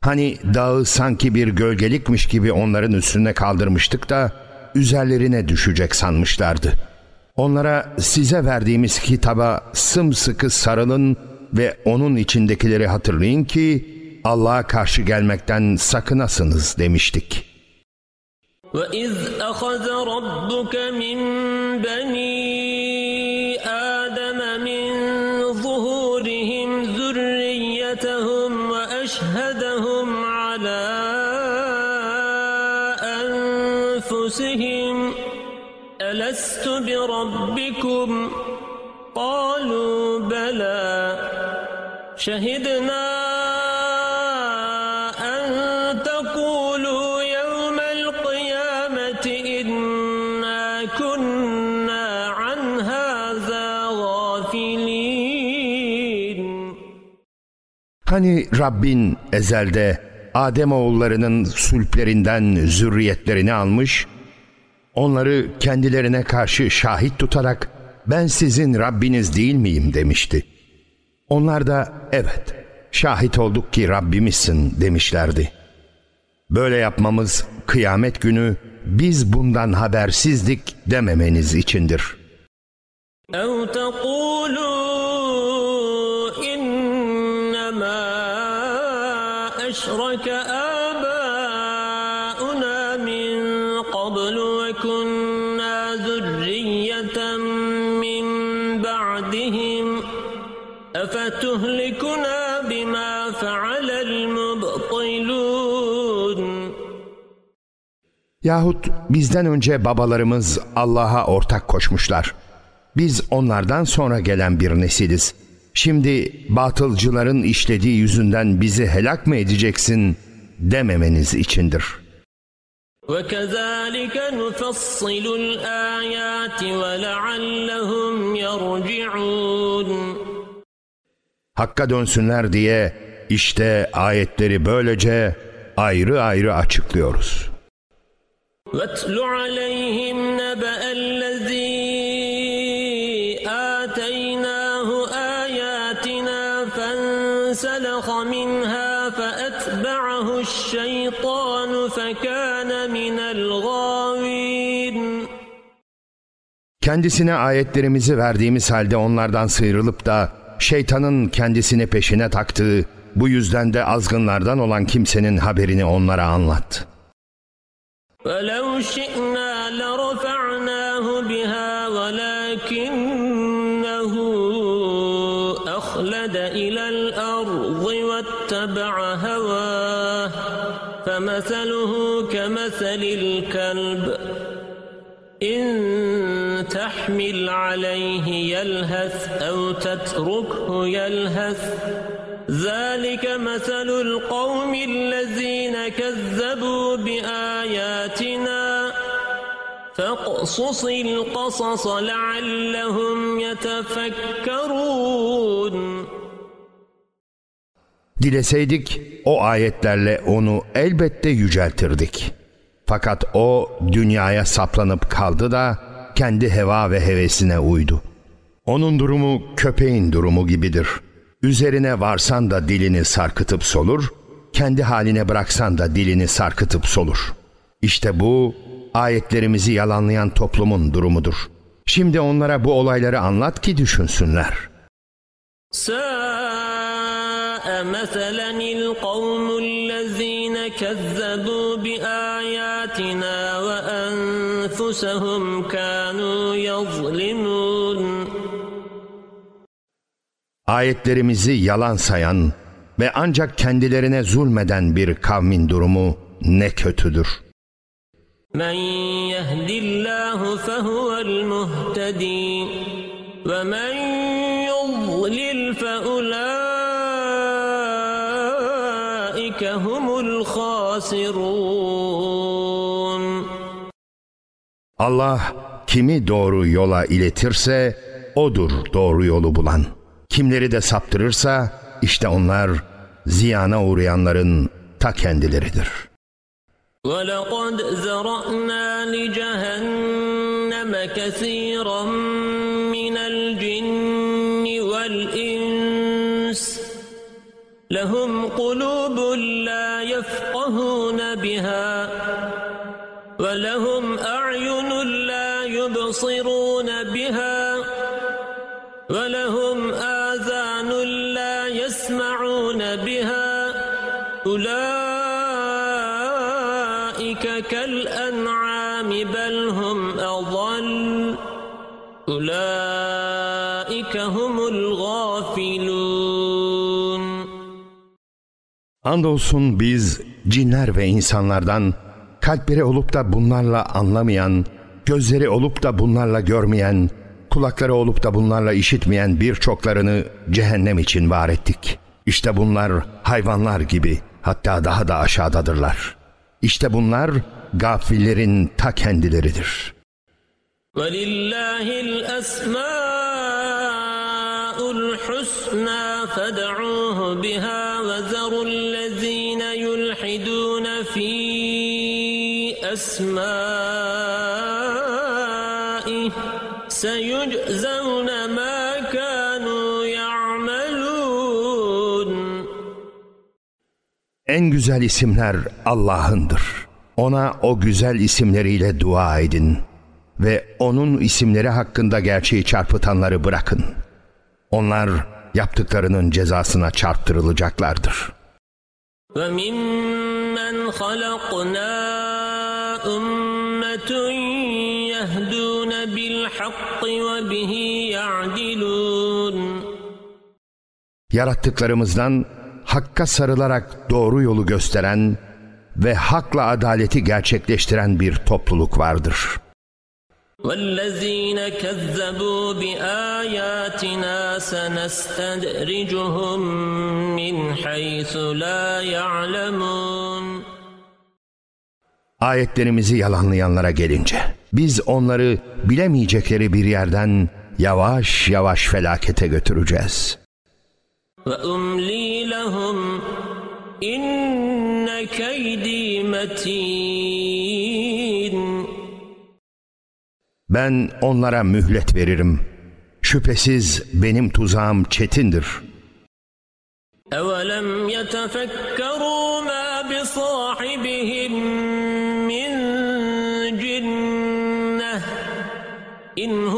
Hani dağı sanki bir gölgelikmiş gibi onların üstüne kaldırmıştık da üzerlerine düşecek sanmışlardı. Onlara size verdiğimiz kitaba sımsıkı sarılın ve onun içindekileri hatırlayın ki Allah'a karşı gelmekten sakınasınız demiştik. وإذ أخذ ربك من بني أنفسهم ألست بربكم؟ قالوا بلى. شهدنا أن تقولوا يوم القيامة إنا كنا عن هذا غافلين. Hani Rabbin ezelde Adem oğullarının sülplerinden zürriyetlerini almış, onları kendilerine karşı şahit tutarak ben sizin Rabbiniz değil miyim demişti. Onlar da evet şahit olduk ki Rabbimizsin demişlerdi. Böyle yapmamız kıyamet günü biz bundan habersizdik dememeniz içindir. أو أشرك آباؤنا من قبل وكنا ذرية من بعدهم أفتهلكنا بما فعل المبطلون Yahut bizden önce babalarımız Allah'a ortak koşmuşlar. Biz onlardan sonra gelen bir nesiliz. Şimdi batılcıların işlediği yüzünden bizi helak mı edeceksin dememeniz içindir. وكذلك نفصل الآيات ولعلهم يرجعون Hakka dönsünler diye işte ayetleri böylece ayrı ayrı açıklıyoruz. واتل عليهم نبأ Kendisine ayetlerimizi verdiğimiz halde onlardan sıyrılıp da şeytanın kendisini peşine taktığı bu yüzden de azgınlardan olan kimsenin haberini onlara anlat. ولو شئنا لرفعناه بها ولكنه أخلد إلى الأرض واتبع هواه فمثله كمثل الكلب إن تحمل عليه يلهث أو تتركه يلهث ذلك مثل القوم الذين كذبوا بآياتنا فاقصص القصص لعلهم يتفكرون Dileseydik o ayetlerle onu elbette yüceltirdik. Fakat o dünyaya saplanıp kaldı da kendi heva ve hevesine uydu. Onun durumu köpeğin durumu gibidir. Üzerine varsan da dilini sarkıtıp solur, kendi haline bıraksan da dilini sarkıtıp solur. İşte bu ayetlerimizi yalanlayan toplumun durumudur. Şimdi onlara bu olayları anlat ki düşünsünler. Sa'a meselen il kavmul lezine kezzebû bi âyâtinâ ve وأنفسهم كانوا يظلمون Ayetlerimizi yalan sayan ve ancak kendilerine zulmeden bir kavmin durumu ne kötüdür. من يهد الله فهو المهتدي ومن يضلل فأولئك هم الخاسرون Allah kimi doğru yola iletirse odur doğru yolu bulan. Kimleri de saptırırsa işte onlar ziyana uğrayanların ta kendileridir. ولقد ذرأنا لجهنم كثيرا من الجن والإنس لهم قلوب لا يفقهون بها ولهم أعين لا يبصرون بها ولهم آذان لا يسمعون بها أولئك كالأنعام بل هم أضل أولئك هم الغافلون Andolsun biz cinler ve insanlardan kalpleri olup da bunlarla anlamayan, gözleri olup da bunlarla görmeyen, kulakları olup da bunlarla işitmeyen birçoklarını cehennem için var ettik. İşte bunlar hayvanlar gibi hatta daha da aşağıdadırlar. İşte bunlar gafillerin ta kendileridir. ولله الأسماء الحسنى فادعوه بها وذروا الذين يلحدون في أسمائه En güzel isimler Allah'ındır. Ona o güzel isimleriyle dua edin ve onun isimleri hakkında gerçeği çarpıtanları bırakın. Onlar yaptıklarının cezasına çarptırılacaklardır. وممن خلقنا أمة يهدون بالحق وبه يعدلون Yarattıklarımızdan hakka sarılarak doğru yolu gösteren ve hakla adaleti gerçekleştiren bir topluluk vardır. والذين كذبوا بآياتنا سنستدرجهم من حيث لا يعلمون Ayetlerimizi yalanlayanlara gelince biz onları bilemeyecekleri bir yerden yavaş yavaş felakete götüreceğiz. وأملي لهم إن كيدي متين Ben onlara mühlet veririm. Şüphesiz benim tuzağım çetindir. أولم يتفكروا ما بصاحبهم من جنة إن هو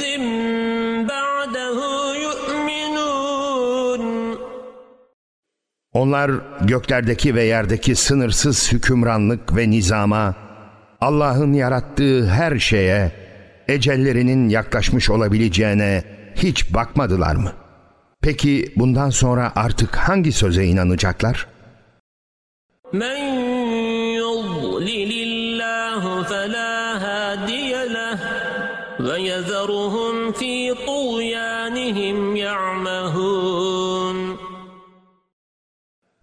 Onlar göklerdeki ve yerdeki sınırsız hükümranlık ve nizama, Allah'ın yarattığı her şeye, ecellerinin yaklaşmış olabileceğine hiç bakmadılar mı? Peki bundan sonra artık hangi söze inanacaklar? Men yudlilillahu felâ hâdiye ve yezeruhum fî tuğyânihim ya'mehûn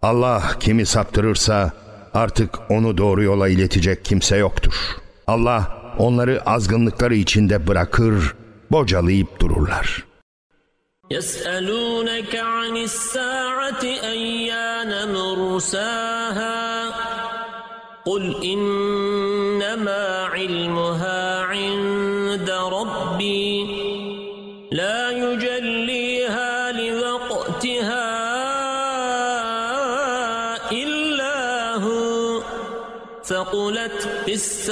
Allah kimi saptırırsa artık onu doğru yola iletecek kimse yoktur. Allah onları azgınlıkları içinde bırakır, bocalayıp dururlar. يسألونك عن الساعة أيان مرساها قل إنما علمها عند ربي لا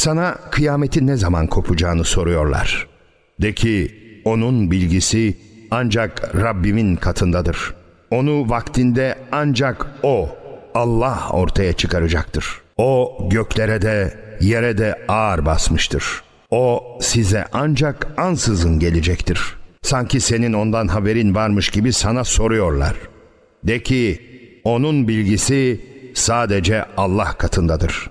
Sana kıyametin ne zaman kopacağını soruyorlar. De ki onun bilgisi ancak Rabbimin katındadır. Onu vaktinde ancak O, Allah ortaya çıkaracaktır. O göklere de yere de ağır basmıştır. O size ancak ansızın gelecektir. Sanki senin ondan haberin varmış gibi sana soruyorlar. De ki onun bilgisi sadece Allah katındadır.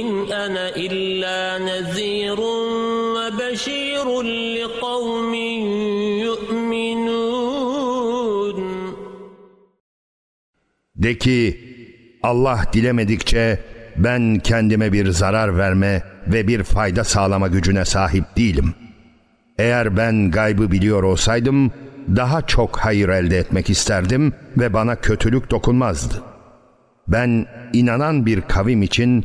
إن أنا إلا نذير وبشير لقوم يؤمنون De ki Allah dilemedikçe ben kendime bir zarar verme ve bir fayda sağlama gücüne sahip değilim. Eğer ben gaybı biliyor olsaydım daha çok hayır elde etmek isterdim ve bana kötülük dokunmazdı. Ben inanan bir kavim için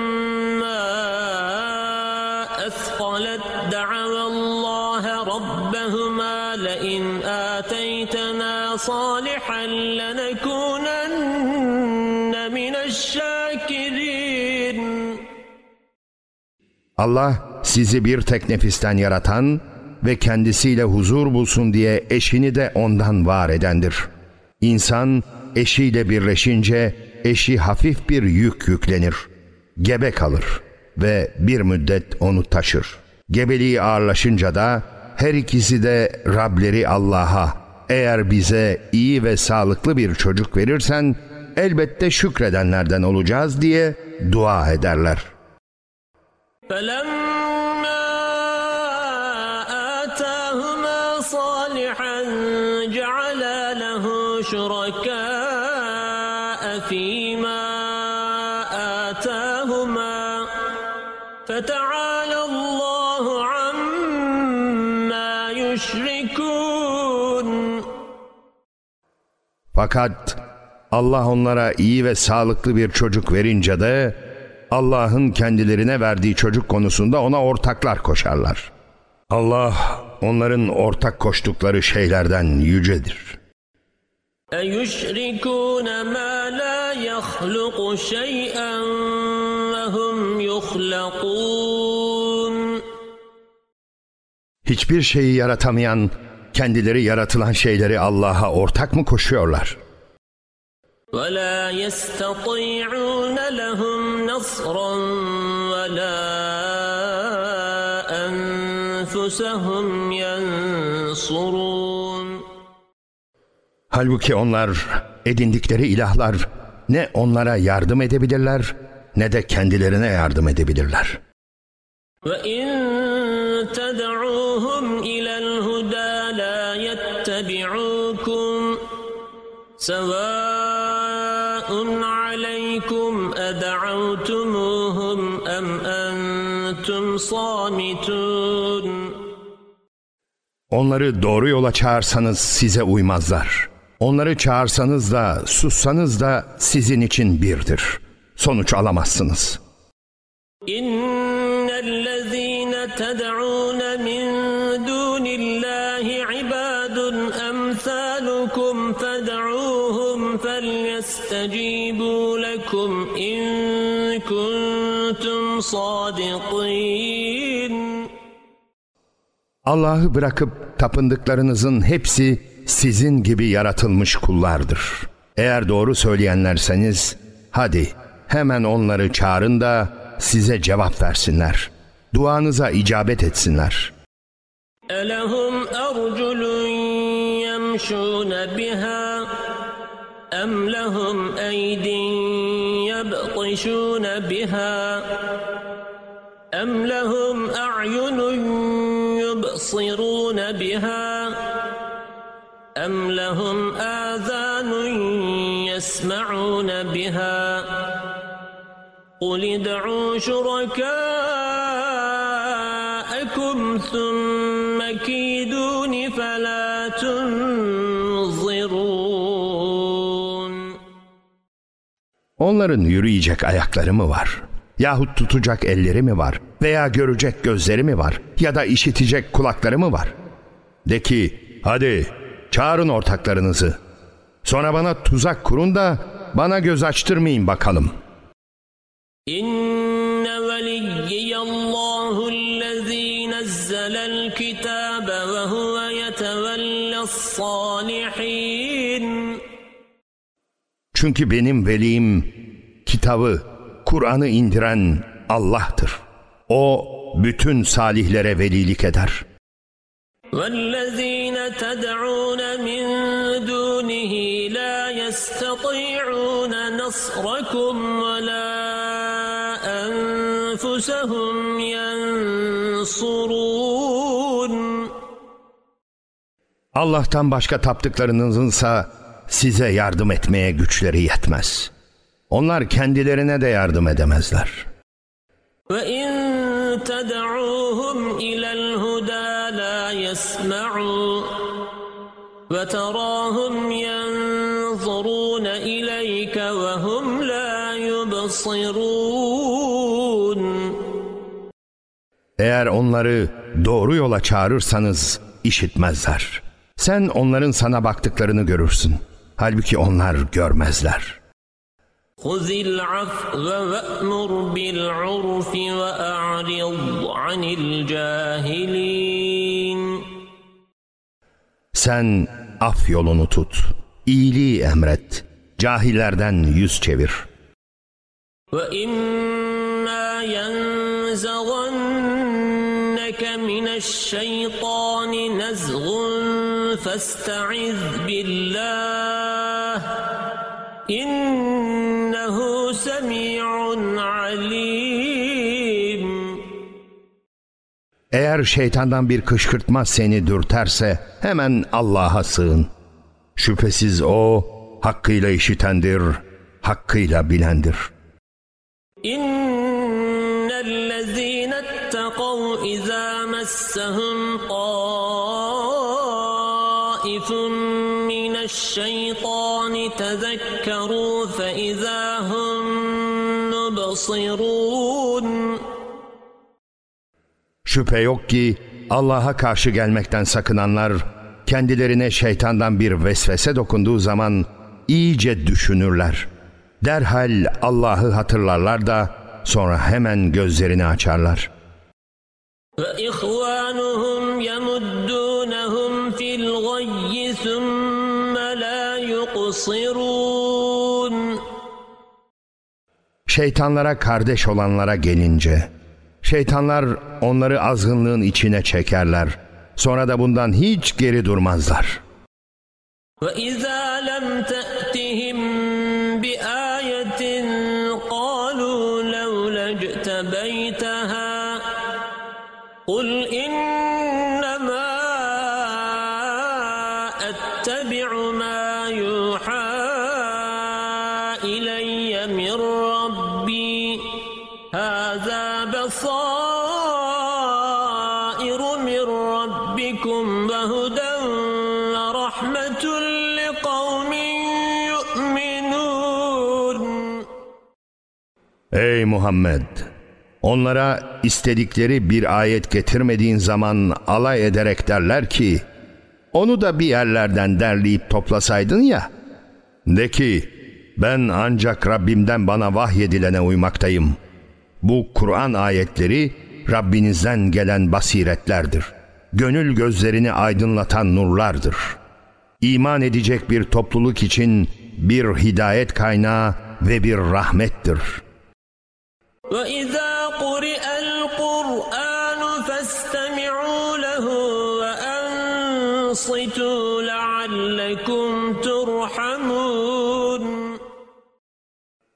Allah sizi bir tek nefisten yaratan ve kendisiyle huzur bulsun diye eşini de ondan var edendir. İnsan eşiyle birleşince eşi hafif bir yük yüklenir. Gebe kalır ve bir müddet onu taşır. Gebeliği ağırlaşınca da her ikisi de Rableri Allah'a eğer bize iyi ve sağlıklı bir çocuk verirsen elbette şükredenlerden olacağız diye dua ederler. فلما آتاهما صالحا جعلا له شركاء فيما آتاهما فتعالى الله عما يشركون Fakat Allah onlara iyi ve sağlıklı bir çocuk verince de Allah'ın kendilerine verdiği çocuk konusunda ona ortaklar koşarlar. Allah onların ortak koştukları şeylerden yücedir. أيشركون ما لا يخلق شيئا وهم يخلقون Hiçbir şeyi yaratamayan, kendileri yaratılan şeyleri Allah'a ortak mı koşuyorlar? ولا يستطيعون لهم نصرا ولا أنفسهم ينصرون Halbuki onlar edindikleri ilahlar ne onlara yardım edebilirler ne de kendilerine yardım edebilirler. وإن تدعوهم إلى الهدى لا يتبعوكم سواء صامتون Onları doğru yola çağırsanız size uymazlar. Onları çağırsanız da sussanız da sizin için birdir. Sonuç alamazsınız. إن الذين تدعون من دون الله عباد أمثالكم فادعوهم فليستجيبوا لكم إن كنتم صادقين Allah'ı bırakıp tapındıklarınızın hepsi sizin gibi yaratılmış kullardır. Eğer doğru söyleyenlerseniz hadi hemen onları çağırın da size cevap versinler. Duanıza icabet etsinler. Elehum erculun yemşûne biha em lehum eydin yebtişûne biha em lehum a'yunun يبصرون بها أم لهم آذان يسمعون بها قل ادعوا شركاءكم ثم كيدون فلا تنظرون Onların yürüyecek ayakları mı var? Yahut tutacak elleri mi var? Veya görecek gözleri mi var? Ya da işitecek kulakları mı var? De ki, hadi çağırın ortaklarınızı. Sonra bana tuzak kurun da bana göz açtırmayın bakalım. İnne veliyyallâhullezî nezzelel kitâbe ve huve yetevelle's-sâlihîn. Çünkü benim velim kitabı Kur'an'ı indiren Allah'tır. O bütün salihlere velilik eder. والذين تدعون من دونه لا يستطيعون نصركم ولا أنفسهم ينصرون Allah'tan başka taptıklarınızınsa size yardım etmeye güçleri yetmez. Onlar kendilerine de yardım edemezler. وإن تدعوهم إلى الهدى لا يسمعوا وتراهم ينظرون إليك وهم لا يبصرون Eğer onları doğru yola çağırırsanız işitmezler. Sen onların sana baktıklarını görürsün. Halbuki onlar görmezler. خذ العفو وأمر بالعرف وأعرض عن الجاهلين Sen af yolunu tut, iyiliği emret, cahillerden yüz çevir. وإما ينزغنك من الشيطان نزغ فاستعذ بالله إنه سميع عليم Eğer şeytandan bir kışkırtma seni dürterse hemen Allah'a sığın. Şüphesiz O hakkıyla işitendir, hakkıyla bilendir. إن الذين اتقوا إذا مسهم طائف من الشيطان تذكروا فإذا هم مبصرون Şüphe yok ki Allah'a karşı gelmekten sakınanlar kendilerine şeytandan bir vesvese dokunduğu zaman iyice düşünürler. Derhal Allah'ı hatırlarlar da sonra hemen gözlerini açarlar. وإخوانهم يمدونهم Şeytanlara kardeş olanlara gelince, şeytanlar onları azgınlığın içine çekerler. Sonra da bundan hiç geri durmazlar. وإذا لم تأتهم Muhammed! Onlara istedikleri bir ayet getirmediğin zaman alay ederek derler ki, onu da bir yerlerden derleyip toplasaydın ya. De ki, ben ancak Rabbimden bana vahyedilene uymaktayım. Bu Kur'an ayetleri Rabbinizden gelen basiretlerdir. Gönül gözlerini aydınlatan nurlardır. İman edecek bir topluluk için bir hidayet kaynağı ve bir rahmettir.'' وإذا قرئ القرآن فاستمعوا له وأنصتوا لعلكم ترحمون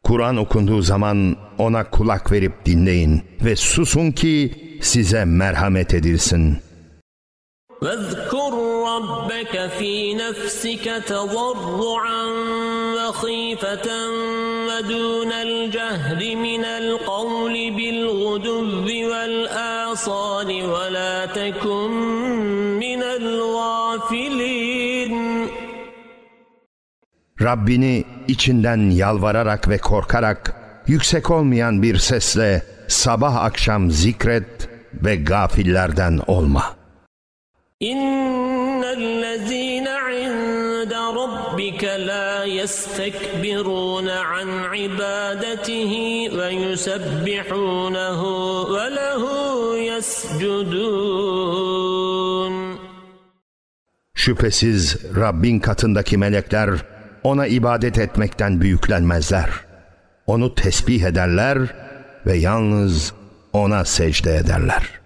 Kur'an okunduğu zaman ona kulak verip dinleyin ve susun ki size merhamet edilsin. واذكر ربك في نفسك تضرعا وخيفة ودون الجهر من القول بالغدو والآصال ولا تكن من الغافلين Rabbini içinden yalvararak ve korkarak yüksek olmayan bir sesle sabah akşam zikret ve gafillerden olma.'' إن الذين عند ربك لا يستكبرون عن عبادته ويسبحونه وله يسجدون Şüphesiz Rabbin katındaki melekler ona ibadet etmekten büyüklenmezler. Onu tesbih ederler ve yalnız ona secde ederler.''